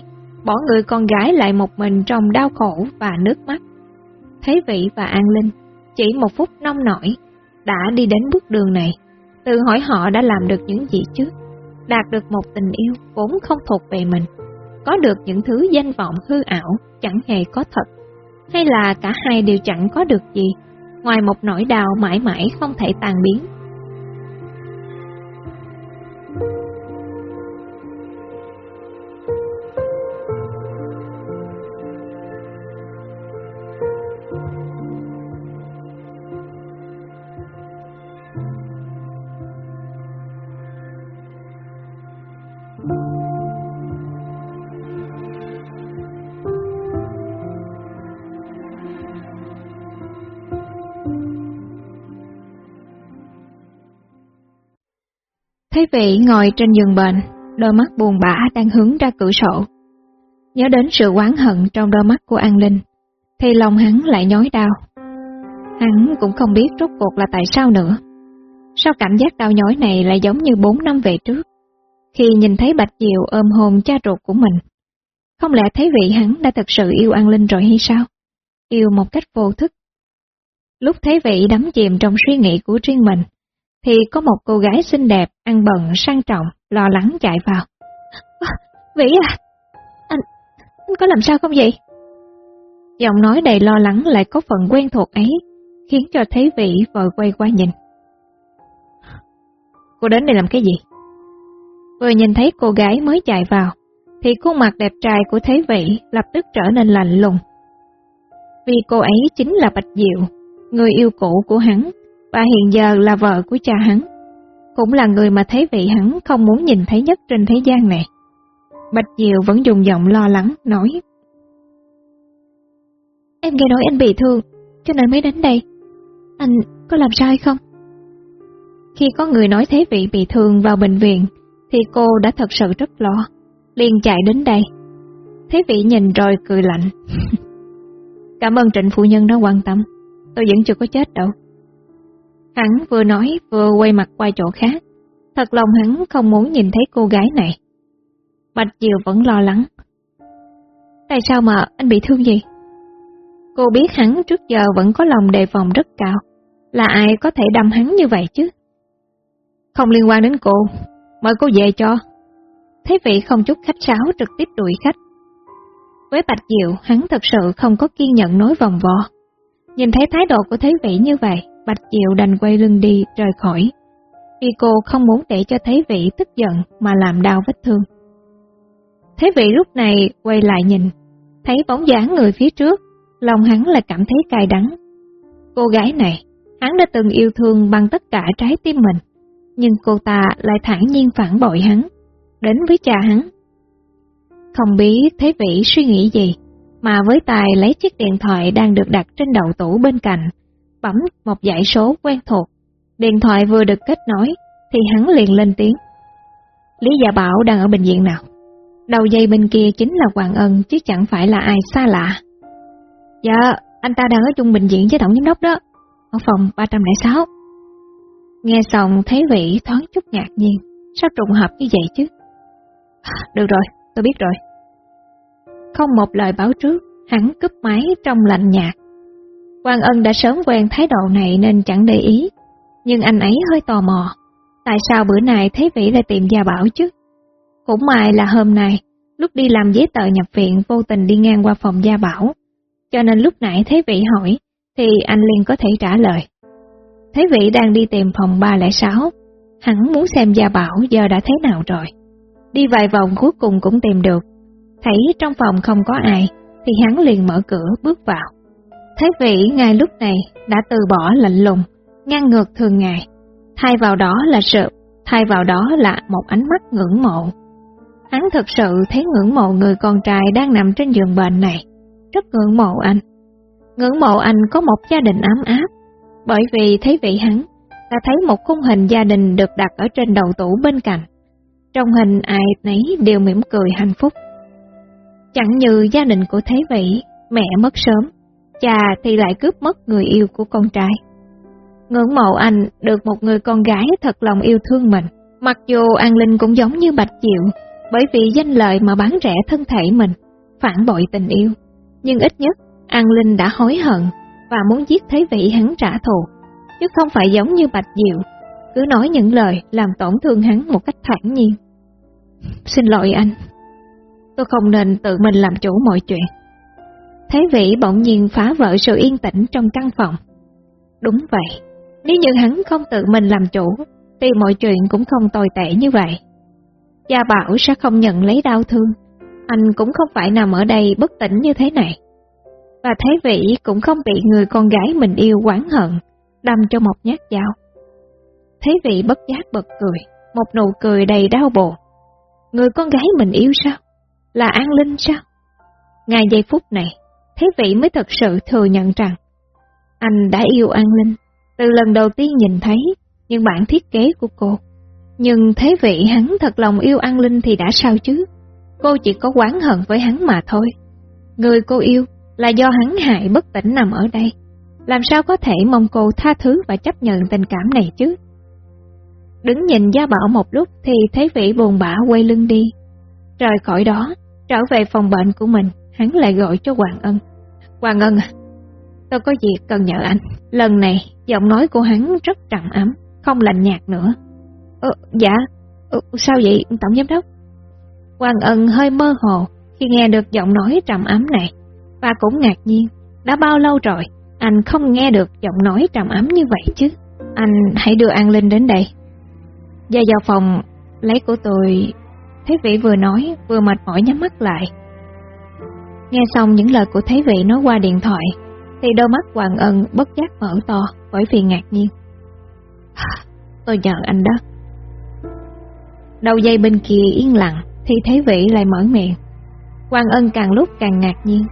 bỏ người con gái lại một mình trong đau khổ và nước mắt. thế Vị và An Linh, chỉ một phút nông nổi, đã đi đến bước đường này, tự hỏi họ đã làm được những gì chứ, đạt được một tình yêu vốn không thuộc về mình, có được những thứ danh vọng hư ảo chẳng hề có thật, hay là cả hai đều chẳng có được gì, ngoài một nỗi đau mãi mãi không thể tan biến. Thấy vị ngồi trên giường bệnh, đôi mắt buồn bã đang hướng ra cửa sổ. Nhớ đến sự oán hận trong đôi mắt của An Linh, thì lòng hắn lại nhói đau. Hắn cũng không biết rốt cuộc là tại sao nữa. Sao cảm giác đau nhói này lại giống như bốn năm về trước, khi nhìn thấy Bạch Diệu ôm hồn cha ruột của mình. Không lẽ thấy vị hắn đã thật sự yêu An Linh rồi hay sao? Yêu một cách vô thức. Lúc thấy vị đắm chìm trong suy nghĩ của riêng mình, thì có một cô gái xinh đẹp, ăn bận, sang trọng, lo lắng chạy vào. À, Vĩ à, anh, anh có làm sao không vậy? Giọng nói đầy lo lắng lại có phần quen thuộc ấy, khiến cho thấy Vĩ vội quay qua nhìn. Cô đến đây làm cái gì? Vừa nhìn thấy cô gái mới chạy vào, thì khuôn mặt đẹp trai của Thế Vĩ lập tức trở nên lạnh lùng. Vì cô ấy chính là Bạch Diệu, người yêu cũ của hắn và hiện giờ là vợ của cha hắn. Cũng là người mà thấy vị hắn không muốn nhìn thấy nhất trên thế gian này. Bạch Diệu vẫn dùng giọng lo lắng, nói Em nghe nói anh bị thương, cho nên mới đến đây. Anh có làm sao không? Khi có người nói thế vị bị thương vào bệnh viện, thì cô đã thật sự rất lo, liền chạy đến đây. Thế vị nhìn rồi cười lạnh. Cảm ơn trịnh phụ nhân đã quan tâm, tôi vẫn chưa có chết đâu. Hắn vừa nói vừa quay mặt qua chỗ khác. Thật lòng hắn không muốn nhìn thấy cô gái này. Bạch Diệu vẫn lo lắng. Tại sao mà anh bị thương gì? Cô biết hắn trước giờ vẫn có lòng đề phòng rất cao. Là ai có thể đâm hắn như vậy chứ? Không liên quan đến cô, mời cô về cho. Thế vị không chút khách sáo trực tiếp đuổi khách. Với Bạch Diệu, hắn thật sự không có kiên nhẫn nói vòng vò. Nhìn thấy thái độ của Thế vị như vậy, Bạch Diệu đành quay lưng đi rời khỏi, vì cô không muốn để cho Thế Vị tức giận mà làm đau vết thương. Thế Vị lúc này quay lại nhìn, thấy bóng dáng người phía trước, lòng hắn lại cảm thấy cay đắng. Cô gái này, hắn đã từng yêu thương bằng tất cả trái tim mình, nhưng cô ta lại thản nhiên phản bội hắn, đến với cha hắn. Không biết Thế Vị suy nghĩ gì, mà với tài lấy chiếc điện thoại đang được đặt trên đầu tủ bên cạnh, bấm một dãy số quen thuộc. Điện thoại vừa được kết nối, thì hắn liền lên tiếng. Lý Gia Bảo đang ở bệnh viện nào? Đầu dây bên kia chính là Hoàng Ân chứ chẳng phải là ai xa lạ. Dạ, anh ta đang ở chung bệnh viện với tổng giám đốc đó, ở phòng 306. Nghe xong thấy vị thoáng chút ngạc nhiên, sao trùng hợp như vậy chứ? À, được rồi, tôi biết rồi. Không một lời báo trước, hắn cúp máy trong lạnh nhạt, Quan Ân đã sớm quen thái độ này nên chẳng để ý, nhưng anh ấy hơi tò mò, tại sao bữa nay Thế Vĩ lại tìm Gia Bảo chứ? Cũng may là hôm nay, lúc đi làm giấy tờ nhập viện vô tình đi ngang qua phòng Gia Bảo, cho nên lúc nãy Thế Vĩ hỏi, thì anh liền có thể trả lời. Thế Vĩ đang đi tìm phòng 306, hắn muốn xem Gia Bảo giờ đã thế nào rồi. Đi vài vòng cuối cùng cũng tìm được, thấy trong phòng không có ai, thì hắn liền mở cửa bước vào. Thế vị ngay lúc này đã từ bỏ lạnh lùng, ngang ngược thường ngày, thay vào đó là sự, thay vào đó là một ánh mắt ngưỡng mộ. Hắn thật sự thấy ngưỡng mộ người con trai đang nằm trên giường bệnh này, rất ngưỡng mộ anh. Ngưỡng mộ anh có một gia đình ấm áp, bởi vì thấy vị hắn ta thấy một khung hình gia đình được đặt ở trên đầu tủ bên cạnh. Trong hình ai nấy đều mỉm cười hạnh phúc. Chẳng như gia đình của Thế Vĩ, mẹ mất sớm, cha thì lại cướp mất người yêu của con trai. Ngưỡng mộ anh được một người con gái thật lòng yêu thương mình, mặc dù An Linh cũng giống như Bạch Diệu, bởi vì danh lợi mà bán rẻ thân thể mình, phản bội tình yêu. Nhưng ít nhất, An Linh đã hối hận và muốn giết Thế Vị hắn trả thù, chứ không phải giống như Bạch Diệu, cứ nói những lời làm tổn thương hắn một cách thản nhiên. Xin lỗi anh, tôi không nên tự mình làm chủ mọi chuyện. Thế vĩ bỗng nhiên phá vỡ sự yên tĩnh trong căn phòng. Đúng vậy, nếu như hắn không tự mình làm chủ, thì mọi chuyện cũng không tồi tệ như vậy. Gia Bảo sẽ không nhận lấy đau thương, anh cũng không phải nằm ở đây bất tỉnh như thế này. Và Thế Vĩ cũng không bị người con gái mình yêu quán hận, đâm cho một nhát dao. Thế Vĩ bất giác bật cười, một nụ cười đầy đau buồn. Người con gái mình yêu sao? Là An Linh sao? Ngay giây phút này, Thế vị mới thật sự thừa nhận rằng anh đã yêu An Linh từ lần đầu tiên nhìn thấy những bản thiết kế của cô. Nhưng thế vị hắn thật lòng yêu An Linh thì đã sao chứ? Cô chỉ có quán hận với hắn mà thôi. Người cô yêu là do hắn hại bất tỉnh nằm ở đây. Làm sao có thể mong cô tha thứ và chấp nhận tình cảm này chứ? Đứng nhìn Gia Bảo một lúc thì thấy vị buồn bã quay lưng đi. Rời khỏi đó, trở về phòng bệnh của mình, hắn lại gọi cho Hoàng Ân. Hoàng Ân à, tôi có việc cần nhờ anh. Lần này, giọng nói của hắn rất trầm ấm, không lạnh nhạt nữa. Ờ, dạ, ờ, sao vậy Tổng Giám Đốc? Hoàng Ân hơi mơ hồ khi nghe được giọng nói trầm ấm này, và cũng ngạc nhiên, đã bao lâu rồi anh không nghe được giọng nói trầm ấm như vậy chứ. Anh hãy đưa An Linh đến đây. Gia vào phòng, lấy của tôi... Thế vị vừa nói, vừa mệt mỏi nhắm mắt lại. Nghe xong những lời của Thế vị nói qua điện thoại, thì đôi mắt Hoàng Ân bất giác mở to bởi vì ngạc nhiên. À, tôi nhận anh đó. Đầu dây bên kia yên lặng, thì Thế vị lại mở miệng. Hoàng Ân càng lúc càng ngạc nhiên.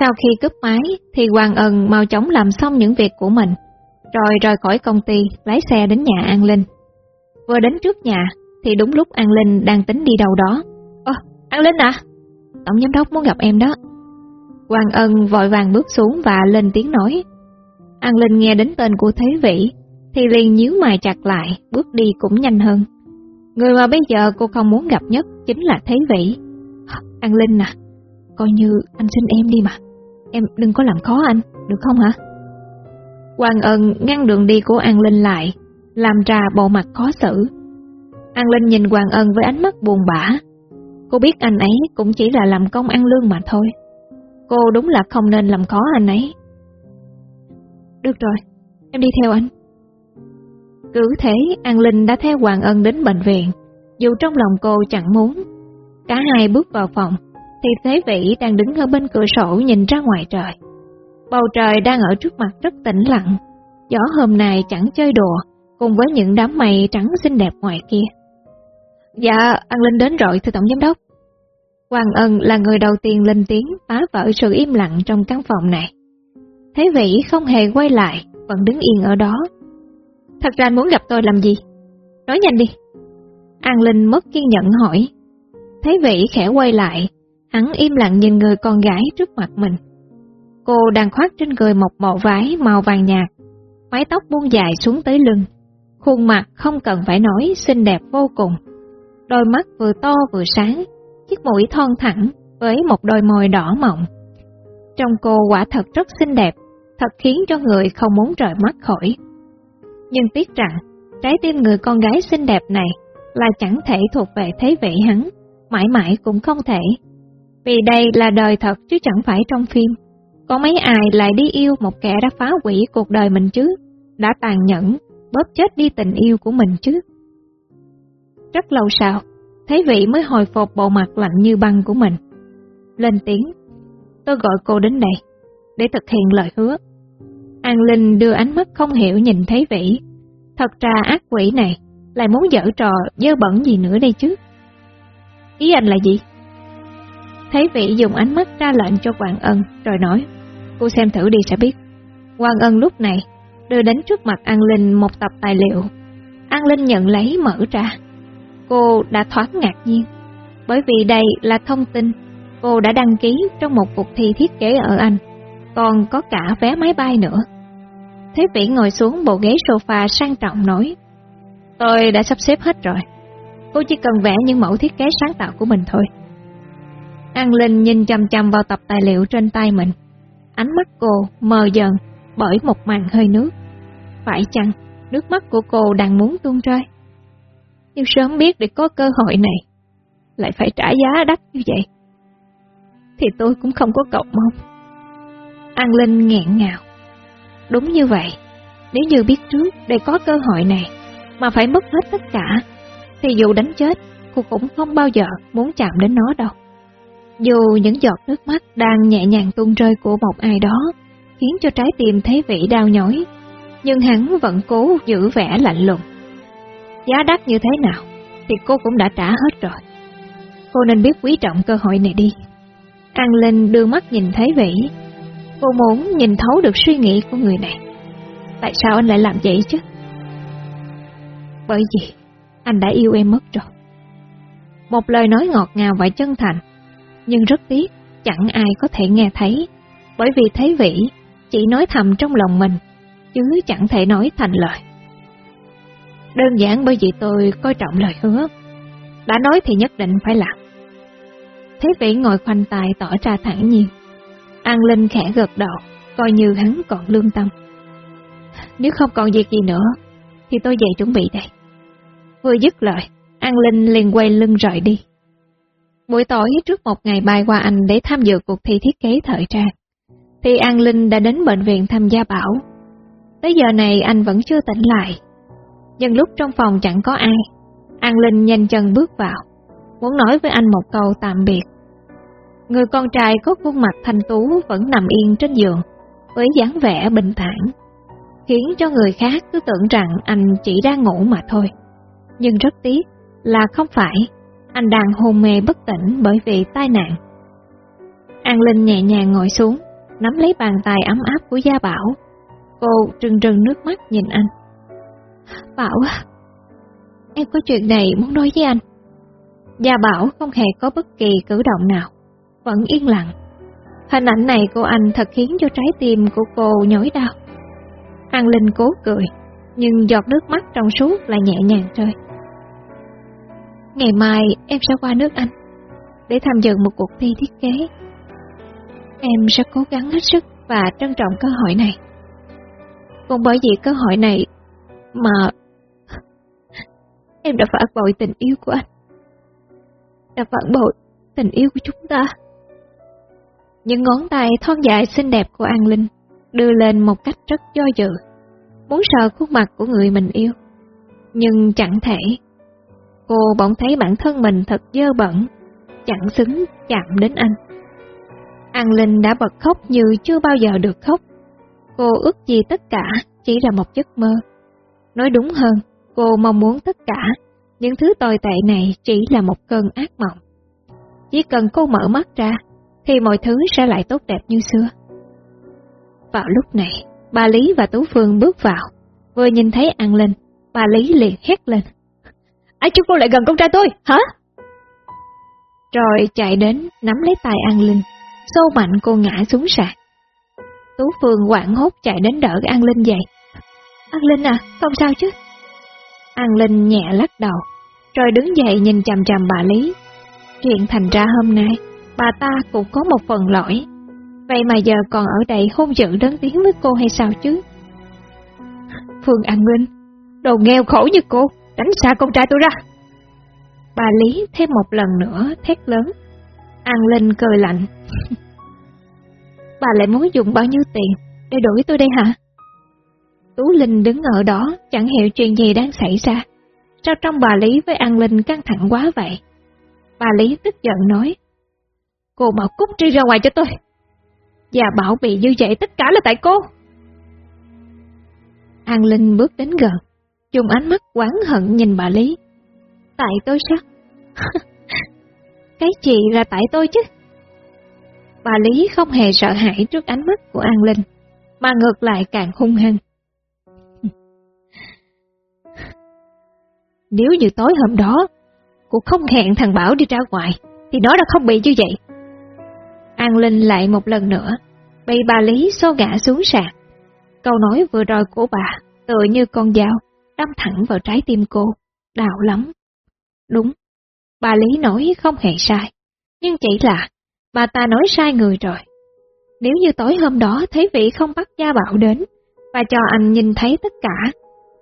Sau khi cướp máy thì Hoàng Ân mau chóng làm xong những việc của mình, rồi rời khỏi công ty lái xe đến nhà An Linh. Vừa đến trước nhà thì đúng lúc An Linh đang tính đi đâu đó. Ơ, An Linh à? Tổng giám đốc muốn gặp em đó. Hoàng Ân vội vàng bước xuống và lên tiếng nói. An Linh nghe đến tên của Thế Vĩ thì liền nhíu mày chặt lại, bước đi cũng nhanh hơn. Người mà bây giờ cô không muốn gặp nhất chính là Thế Vĩ. An Linh à, coi như anh xin em đi mà. Em đừng có làm khó anh, được không hả? Hoàng ân ngăn đường đi của An Linh lại, làm ra bộ mặt khó xử. An Linh nhìn Hoàng ân với ánh mắt buồn bã. Cô biết anh ấy cũng chỉ là làm công ăn lương mà thôi. Cô đúng là không nên làm khó anh ấy. Được rồi, em đi theo anh. Cứ thế, An Linh đã theo Hoàng Ân đến bệnh viện, dù trong lòng cô chẳng muốn. Cả hai bước vào phòng, thì Thế Vĩ đang đứng ở bên cửa sổ nhìn ra ngoài trời. Bầu trời đang ở trước mặt rất tĩnh lặng, gió hôm nay chẳng chơi đùa, cùng với những đám mây trắng xinh đẹp ngoài kia. Dạ, An Linh đến rồi thưa Tổng Giám Đốc. Hoàng Ân là người đầu tiên lên tiếng phá vỡ sự im lặng trong căn phòng này. Thế Vĩ không hề quay lại, vẫn đứng yên ở đó. Thật ra anh muốn gặp tôi làm gì? Nói nhanh đi. An Linh mất kiên nhẫn hỏi. Thế Vĩ khẽ quay lại, Hắn im lặng nhìn người con gái trước mặt mình. Cô đang khoác trên người một bộ váy màu vàng nhạt, mái tóc buông dài xuống tới lưng. Khuôn mặt không cần phải nói xinh đẹp vô cùng. Đôi mắt vừa to vừa sáng, chiếc mũi thon thẳng với một đôi môi đỏ mọng. Trong cô quả thật rất xinh đẹp, thật khiến cho người không muốn rời mắt khỏi. Nhưng tiếc rằng, trái tim người con gái xinh đẹp này là chẳng thể thuộc về thế vị hắn, mãi mãi cũng không thể. Vì đây là đời thật chứ chẳng phải trong phim. Có mấy ai lại đi yêu một kẻ đã phá hủy cuộc đời mình chứ, đã tàn nhẫn, bóp chết đi tình yêu của mình chứ. Rất lâu sau, thấy vị mới hồi phục bộ mặt lạnh như băng của mình. Lên tiếng, tôi gọi cô đến đây, để thực hiện lời hứa. An Linh đưa ánh mắt không hiểu nhìn thấy vĩ. Thật ra ác quỷ này lại muốn dở trò dơ bẩn gì nữa đây chứ. Ý anh là gì? Thấy vị dùng ánh mắt ra lệnh cho Hoàng Ân, rồi nói, Cô xem thử đi sẽ biết. Hoàng Ân lúc này đưa đến trước mặt An Linh một tập tài liệu. An Linh nhận lấy mở ra. Cô đã thoáng ngạc nhiên, Bởi vì đây là thông tin cô đã đăng ký trong một cuộc thi thiết kế ở Anh, Còn có cả vé máy bay nữa. Thế vị ngồi xuống bộ ghế sofa sang trọng nói, Tôi đã sắp xếp hết rồi. Cô chỉ cần vẽ những mẫu thiết kế sáng tạo của mình thôi. An Linh nhìn chăm chăm vào tập tài liệu trên tay mình. Ánh mắt cô mờ dần bởi một màn hơi nước. Phải chăng nước mắt của cô đang muốn tuôn rơi? Nếu sớm biết để có cơ hội này, lại phải trả giá đắt như vậy, thì tôi cũng không có cậu mong. An Linh nghẹn ngào. Đúng như vậy, nếu như biết trước để có cơ hội này, mà phải mất hết tất cả, thì dù đánh chết, cô cũng không bao giờ muốn chạm đến nó đâu. Dù những giọt nước mắt đang nhẹ nhàng tuôn rơi của một ai đó khiến cho trái tim thấy vị đau nhói, nhưng hắn vẫn cố giữ vẻ lạnh lùng. Giá đắt như thế nào thì cô cũng đã trả hết rồi. Cô nên biết quý trọng cơ hội này đi. An Linh đưa mắt nhìn thấy Vĩ. Cô muốn nhìn thấu được suy nghĩ của người này. Tại sao anh lại làm vậy chứ? Bởi vì anh đã yêu em mất rồi. Một lời nói ngọt ngào và chân thành, nhưng rất tiếc chẳng ai có thể nghe thấy, bởi vì thế Vĩ chỉ nói thầm trong lòng mình, chứ chẳng thể nói thành lời. Đơn giản bởi vì tôi coi trọng lời hứa, đã nói thì nhất định phải làm. Thế Vĩ ngồi khoanh tay tỏ ra thẳng nhiên. An Linh khẽ gật đầu, coi như hắn còn lương tâm. Nếu không còn việc gì nữa, thì tôi về chuẩn bị đây. Vừa dứt lời, An Linh liền quay lưng rời đi. Buổi tối trước một ngày bay qua Anh để tham dự cuộc thi thiết kế thời trang, thì An Linh đã đến bệnh viện tham gia bảo. Tới giờ này anh vẫn chưa tỉnh lại. Nhưng lúc trong phòng chẳng có ai, An Linh nhanh chân bước vào, muốn nói với anh một câu tạm biệt. Người con trai có khuôn mặt thanh tú vẫn nằm yên trên giường, với dáng vẻ bình thản, khiến cho người khác cứ tưởng rằng anh chỉ đang ngủ mà thôi. Nhưng rất tiếc là không phải, anh đang hôn mê bất tỉnh bởi vì tai nạn. An Linh nhẹ nhàng ngồi xuống, nắm lấy bàn tay ấm áp của Gia Bảo. Cô trừng trừng nước mắt nhìn anh. Bảo em có chuyện này muốn nói với anh. Gia Bảo không hề có bất kỳ cử động nào, vẫn yên lặng. Hình ảnh này của anh thật khiến cho trái tim của cô nhói đau. An Linh cố cười, nhưng giọt nước mắt trong suốt lại nhẹ nhàng rơi. Ngày mai em sẽ qua nước Anh để tham dự một cuộc thi thiết kế. Em sẽ cố gắng hết sức và trân trọng cơ hội này. Cũng bởi vì cơ hội này mà em đã phản bội tình yêu của anh. Đã phản bội tình yêu của chúng ta. Những ngón tay thon dài xinh đẹp của An Linh đưa lên một cách rất do dự, muốn sờ khuôn mặt của người mình yêu. Nhưng chẳng thể Cô bỗng thấy bản thân mình thật dơ bẩn, chẳng xứng chạm đến anh. An Linh đã bật khóc như chưa bao giờ được khóc. Cô ước gì tất cả chỉ là một giấc mơ. Nói đúng hơn, cô mong muốn tất cả những thứ tồi tệ này chỉ là một cơn ác mộng. Chỉ cần cô mở mắt ra, thì mọi thứ sẽ lại tốt đẹp như xưa. Vào lúc này, bà Lý và Tú Phương bước vào, vừa nhìn thấy An Linh, bà Lý liền hét lên. Ai cho cô lại gần con trai tôi, hả? Rồi chạy đến, nắm lấy tay An Linh, sâu mạnh cô ngã xuống sàn. Tú Phương quảng hốt chạy đến đỡ An Linh dậy. An Linh à, không sao chứ? An Linh nhẹ lắc đầu, rồi đứng dậy nhìn chằm chằm bà Lý. Chuyện thành ra hôm nay, bà ta cũng có một phần lỗi. Vậy mà giờ còn ở đây hôn dữ lớn tiếng với cô hay sao chứ? Phương An Linh, đồ nghèo khổ như cô, tránh xa con trai tôi ra. Bà Lý thêm một lần nữa thét lớn. An Linh cười lạnh. Bà lại muốn dùng bao nhiêu tiền Để đổi tôi đây hả? Tú Linh đứng ở đó, Chẳng hiểu chuyện gì đang xảy ra. Sao trong bà Lý với An Linh căng thẳng quá vậy? Bà Lý tức giận nói, Cô bảo cút đi ra ngoài cho tôi. Và bảo bị như vậy tất cả là tại cô. An Linh bước đến gần dùng ánh mắt quán hận nhìn bà Lý. Tại tôi sao? cái gì là tại tôi chứ? Bà Lý không hề sợ hãi trước ánh mắt của An Linh, mà ngược lại càng hung hăng. Nếu như tối hôm đó, cô không hẹn thằng Bảo đi ra ngoài, thì nó đã không bị như vậy. An Linh lại một lần nữa, bị bà Lý xô ngã xuống sàn. Câu nói vừa rồi của bà tựa như con dao đâm thẳng vào trái tim cô, đau lắm. Đúng, bà Lý nói không hề sai, nhưng chỉ là bà ta nói sai người rồi. Nếu như tối hôm đó thấy vị không bắt Gia Bảo đến và cho anh nhìn thấy tất cả,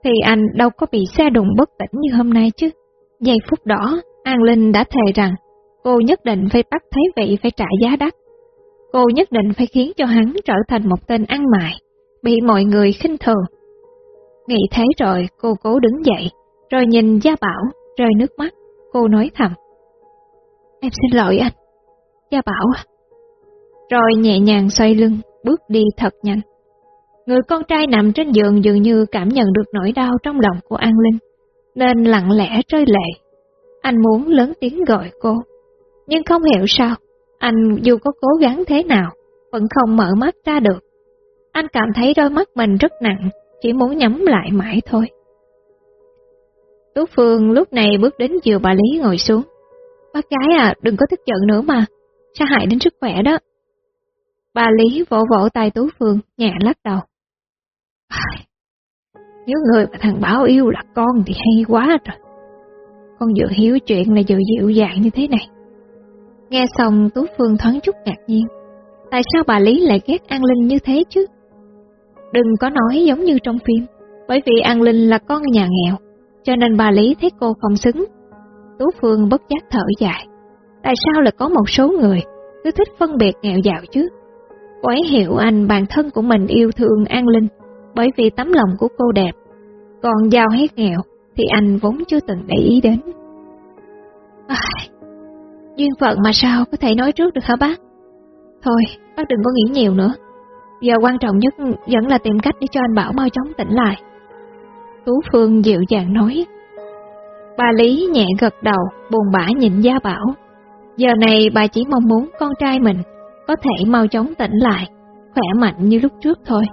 thì anh đâu có bị xe đụng bất tỉnh như hôm nay chứ. Giây phút đó, An Linh đã thề rằng cô nhất định phải bắt thấy vị phải trả giá đắt. Cô nhất định phải khiến cho hắn trở thành một tên ăn mại, bị mọi người khinh thường Nghĩ thế rồi cô cố đứng dậy, rồi nhìn Gia Bảo, rơi nước mắt, cô nói thầm. Em xin lỗi anh, Gia Bảo à. Rồi nhẹ nhàng xoay lưng, bước đi thật nhanh. Người con trai nằm trên giường dường như cảm nhận được nỗi đau trong lòng của An Linh, nên lặng lẽ rơi lệ. Anh muốn lớn tiếng gọi cô, nhưng không hiểu sao, anh dù có cố gắng thế nào, vẫn không mở mắt ra được. Anh cảm thấy đôi mắt mình rất nặng, chỉ muốn nhắm lại mãi thôi. Tú Phương lúc này bước đến chiều bà Lý ngồi xuống. Bác gái à, đừng có tức giận nữa mà, sẽ hại đến sức khỏe đó. Bà Lý vỗ vỗ tay Tú Phương, nhẹ lắc đầu. Nếu người mà thằng Bảo yêu là con thì hay quá rồi. Con vừa hiểu chuyện là vừa dịu dàng như thế này. Nghe xong Tú Phương thoáng chút ngạc nhiên. Tại sao bà Lý lại ghét An Linh như thế chứ? Đừng có nói giống như trong phim, bởi vì An Linh là con nhà nghèo, cho nên bà Lý thấy cô không xứng. Tú Phương bất giác thở dài. Tại sao lại có một số người cứ thích phân biệt nghèo giàu chứ? Cô ấy hiểu anh bản thân của mình yêu thương An Linh bởi vì tấm lòng của cô đẹp, còn giàu hay nghèo thì anh vốn chưa từng để ý đến. À, duyên phận mà sao có thể nói trước được hả bác? Thôi, bác đừng có nghĩ nhiều nữa. Giờ quan trọng nhất vẫn là tìm cách để cho anh Bảo mau chóng tỉnh lại. Tú Phương dịu dàng nói. Bà Lý nhẹ gật đầu, buồn bã nhìn Gia Bảo. Giờ này bà chỉ mong muốn con trai mình có thể mau chóng tỉnh lại, khỏe mạnh như lúc trước thôi.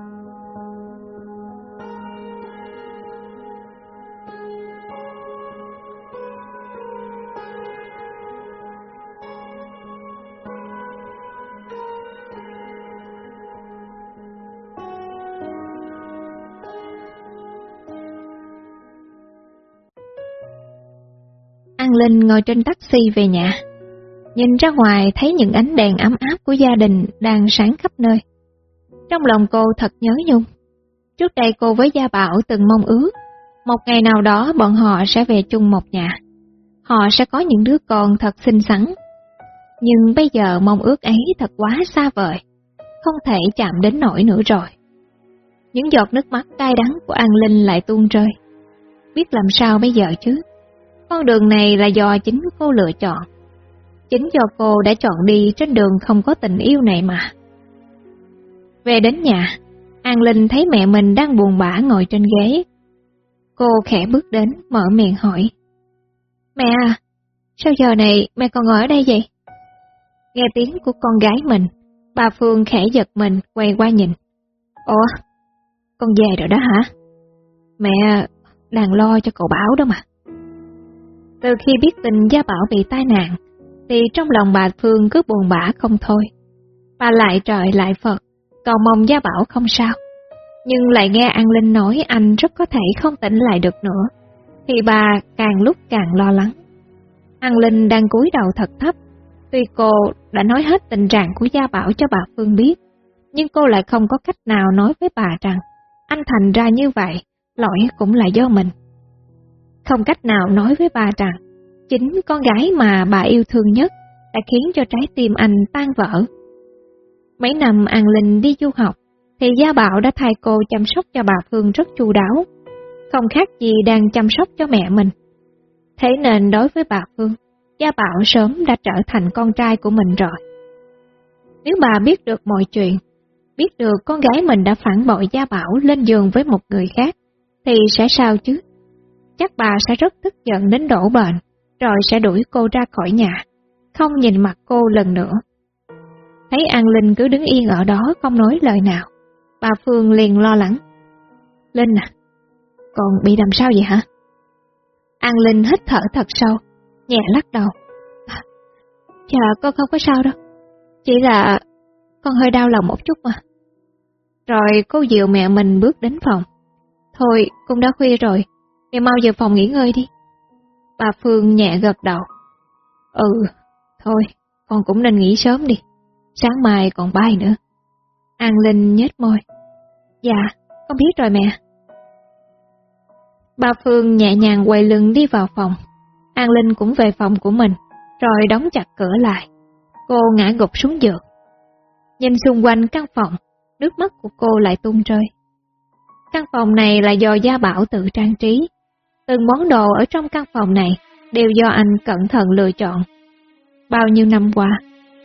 An Linh ngồi trên taxi về nhà. Nhìn ra ngoài thấy những ánh đèn ấm áp của gia đình đang sáng khắp nơi. Trong lòng cô thật nhớ nhung. Trước đây cô với Gia Bảo từng mong ước, một ngày nào đó bọn họ sẽ về chung một nhà. Họ sẽ có những đứa con thật xinh xắn. Nhưng bây giờ mong ước ấy thật quá xa vời, không thể chạm đến nổi nữa rồi. Những giọt nước mắt cay đắng của An Linh lại tuôn rơi. Biết làm sao bây giờ chứ? Con đường này là do chính cô lựa chọn. Chính do cô đã chọn đi trên đường không có tình yêu này mà. Về đến nhà, An Linh thấy mẹ mình đang buồn bã ngồi trên ghế. Cô khẽ bước đến, mở miệng hỏi. Mẹ à, sao giờ này mẹ còn ngồi ở đây vậy? Nghe tiếng của con gái mình, bà Phương khẽ giật mình quay qua nhìn. Ủa, con về rồi đó hả? Mẹ đang lo cho cậu Bảo đó mà. Từ khi biết tin Gia Bảo bị tai nạn, thì trong lòng bà Phương cứ buồn bã không thôi. Bà lại trời lại Phật, cầu mong Gia Bảo không sao. Nhưng lại nghe An Linh nói anh rất có thể không tỉnh lại được nữa, thì bà càng lúc càng lo lắng. An Linh đang cúi đầu thật thấp, tuy cô đã nói hết tình trạng của Gia Bảo cho bà Phương biết, nhưng cô lại không có cách nào nói với bà rằng anh thành ra như vậy, lỗi cũng là do mình không cách nào nói với bà rằng chính con gái mà bà yêu thương nhất đã khiến cho trái tim anh tan vỡ. Mấy năm An Linh đi du học, thì Gia Bảo đã thay cô chăm sóc cho bà Phương rất chu đáo, không khác gì đang chăm sóc cho mẹ mình. Thế nên đối với bà Phương, Gia Bảo sớm đã trở thành con trai của mình rồi. Nếu bà biết được mọi chuyện, biết được con gái mình đã phản bội Gia Bảo lên giường với một người khác, thì sẽ sao chứ? Chắc bà sẽ rất tức giận đến đổ bệnh, rồi sẽ đuổi cô ra khỏi nhà, không nhìn mặt cô lần nữa. Thấy An Linh cứ đứng yên ở đó không nói lời nào, bà Phương liền lo lắng. Linh à, còn bị làm sao vậy hả? An Linh hít thở thật sâu, nhẹ lắc đầu. Dạ, con không có sao đâu, chỉ là con hơi đau lòng một chút mà. Rồi cô dìu mẹ mình bước đến phòng. Thôi, cũng đã khuya rồi, Em mau vào phòng nghỉ ngơi đi. Bà Phương nhẹ gật đầu. Ừ, thôi, con cũng nên nghỉ sớm đi. Sáng mai còn bay nữa. An Linh nhếch môi. Dạ, con biết rồi mẹ. Bà Phương nhẹ nhàng quay lưng đi vào phòng. An Linh cũng về phòng của mình, rồi đóng chặt cửa lại. Cô ngã gục xuống giường. Nhìn xung quanh căn phòng, nước mắt của cô lại tung rơi. Căn phòng này là do Gia Bảo tự trang trí, Từng món đồ ở trong căn phòng này đều do anh cẩn thận lựa chọn. Bao nhiêu năm qua,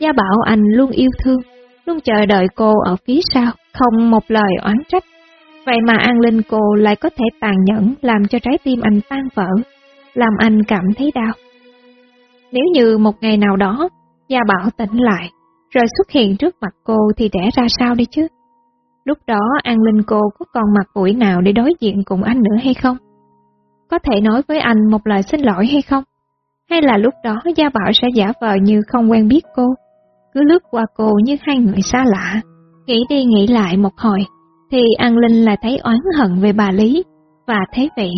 Gia bảo anh luôn yêu thương, luôn chờ đợi cô ở phía sau, không một lời oán trách. Vậy mà An Linh cô lại có thể tàn nhẫn làm cho trái tim anh tan vỡ, làm anh cảm thấy đau. Nếu như một ngày nào đó, Gia Bảo tỉnh lại, rồi xuất hiện trước mặt cô thì trẻ ra sao đi chứ? Lúc đó An Linh cô có còn mặt mũi nào để đối diện cùng anh nữa hay không? Có thể nói với anh một lời xin lỗi hay không? Hay là lúc đó Gia Bảo sẽ giả vờ như không quen biết cô, cứ lướt qua cô như hai người xa lạ. Nghĩ đi nghĩ lại một hồi, thì An Linh lại thấy oán hận về bà Lý và Thế Vĩ.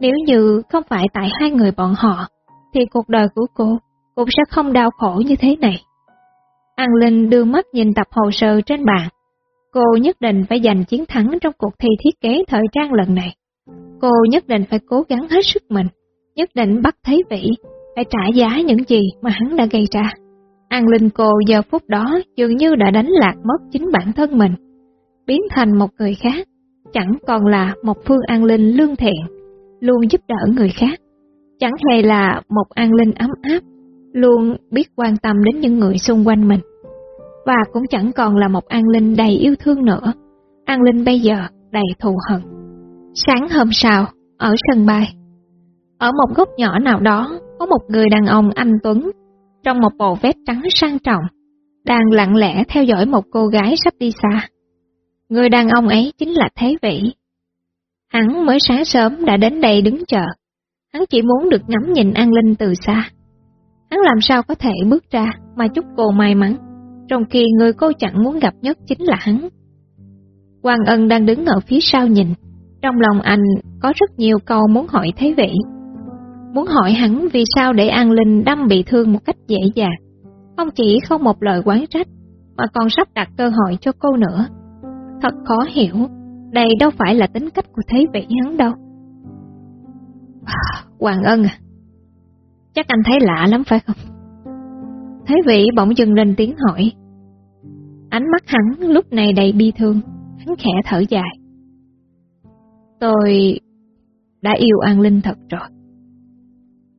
Nếu như không phải tại hai người bọn họ, thì cuộc đời của cô cũng sẽ không đau khổ như thế này. An Linh đưa mắt nhìn tập hồ sơ trên bàn. Cô nhất định phải giành chiến thắng trong cuộc thi thiết kế thời trang lần này. Cô nhất định phải cố gắng hết sức mình, nhất định bắt thấy vị phải trả giá những gì mà hắn đã gây ra. An Linh cô giờ phút đó dường như đã đánh lạc mất chính bản thân mình, biến thành một người khác, chẳng còn là một Phương An Linh lương thiện, luôn giúp đỡ người khác, chẳng hề là một An Linh ấm áp, luôn biết quan tâm đến những người xung quanh mình. Và cũng chẳng còn là một An Linh đầy yêu thương nữa, An Linh bây giờ đầy thù hận. Sáng hôm sau, ở sân bay, ở một góc nhỏ nào đó, có một người đàn ông anh Tuấn, trong một bộ vest trắng sang trọng, đang lặng lẽ theo dõi một cô gái sắp đi xa. Người đàn ông ấy chính là Thế Vĩ. Hắn mới sáng sớm đã đến đây đứng chờ, hắn chỉ muốn được ngắm nhìn An Linh từ xa. Hắn làm sao có thể bước ra mà chúc cô may mắn, trong khi người cô chẳng muốn gặp nhất chính là hắn. Hoàng Ân đang đứng ở phía sau nhìn, trong lòng anh có rất nhiều câu muốn hỏi Thế Vĩ muốn hỏi hắn vì sao để An Linh đâm bị thương một cách dễ dàng. Không chỉ không một lời quán trách, mà còn sắp đặt cơ hội cho cô nữa. Thật khó hiểu, đây đâu phải là tính cách của Thế Vĩ hắn đâu. Hoàng Ân à, chắc anh thấy lạ lắm phải không? Thế Vĩ bỗng dừng lên tiếng hỏi. Ánh mắt hắn lúc này đầy bi thương, hắn khẽ thở dài. Tôi đã yêu An Linh thật rồi.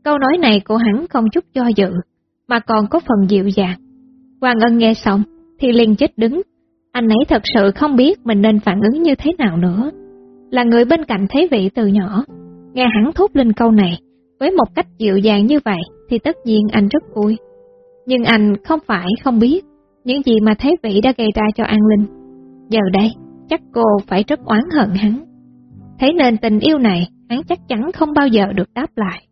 Câu nói này của hắn không chút do dự, mà còn có phần dịu dàng. Hoàng Ân nghe xong, thì liền chết đứng. Anh ấy thật sự không biết mình nên phản ứng như thế nào nữa. Là người bên cạnh thấy Vị từ nhỏ, nghe hắn thốt lên câu này, với một cách dịu dàng như vậy thì tất nhiên anh rất vui. Nhưng anh không phải không biết những gì mà Thế Vị đã gây ra cho An Linh. Giờ đây, chắc cô phải rất oán hận hắn. Thế nên tình yêu này, hắn chắc chắn không bao giờ được đáp lại.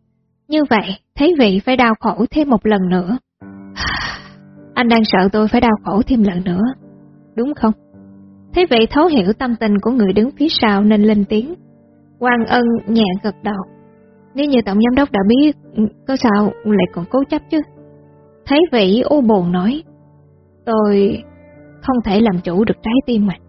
Như vậy, thấy vị phải đau khổ thêm một lần nữa. Anh đang sợ tôi phải đau khổ thêm lần nữa, đúng không? Thấy vị thấu hiểu tâm tình của người đứng phía sau nên lên tiếng. quang Ân nhẹ gật đầu. Nếu như tổng giám đốc đã biết, có sao lại còn cố chấp chứ? Thấy vị u buồn nói, tôi không thể làm chủ được trái tim mình.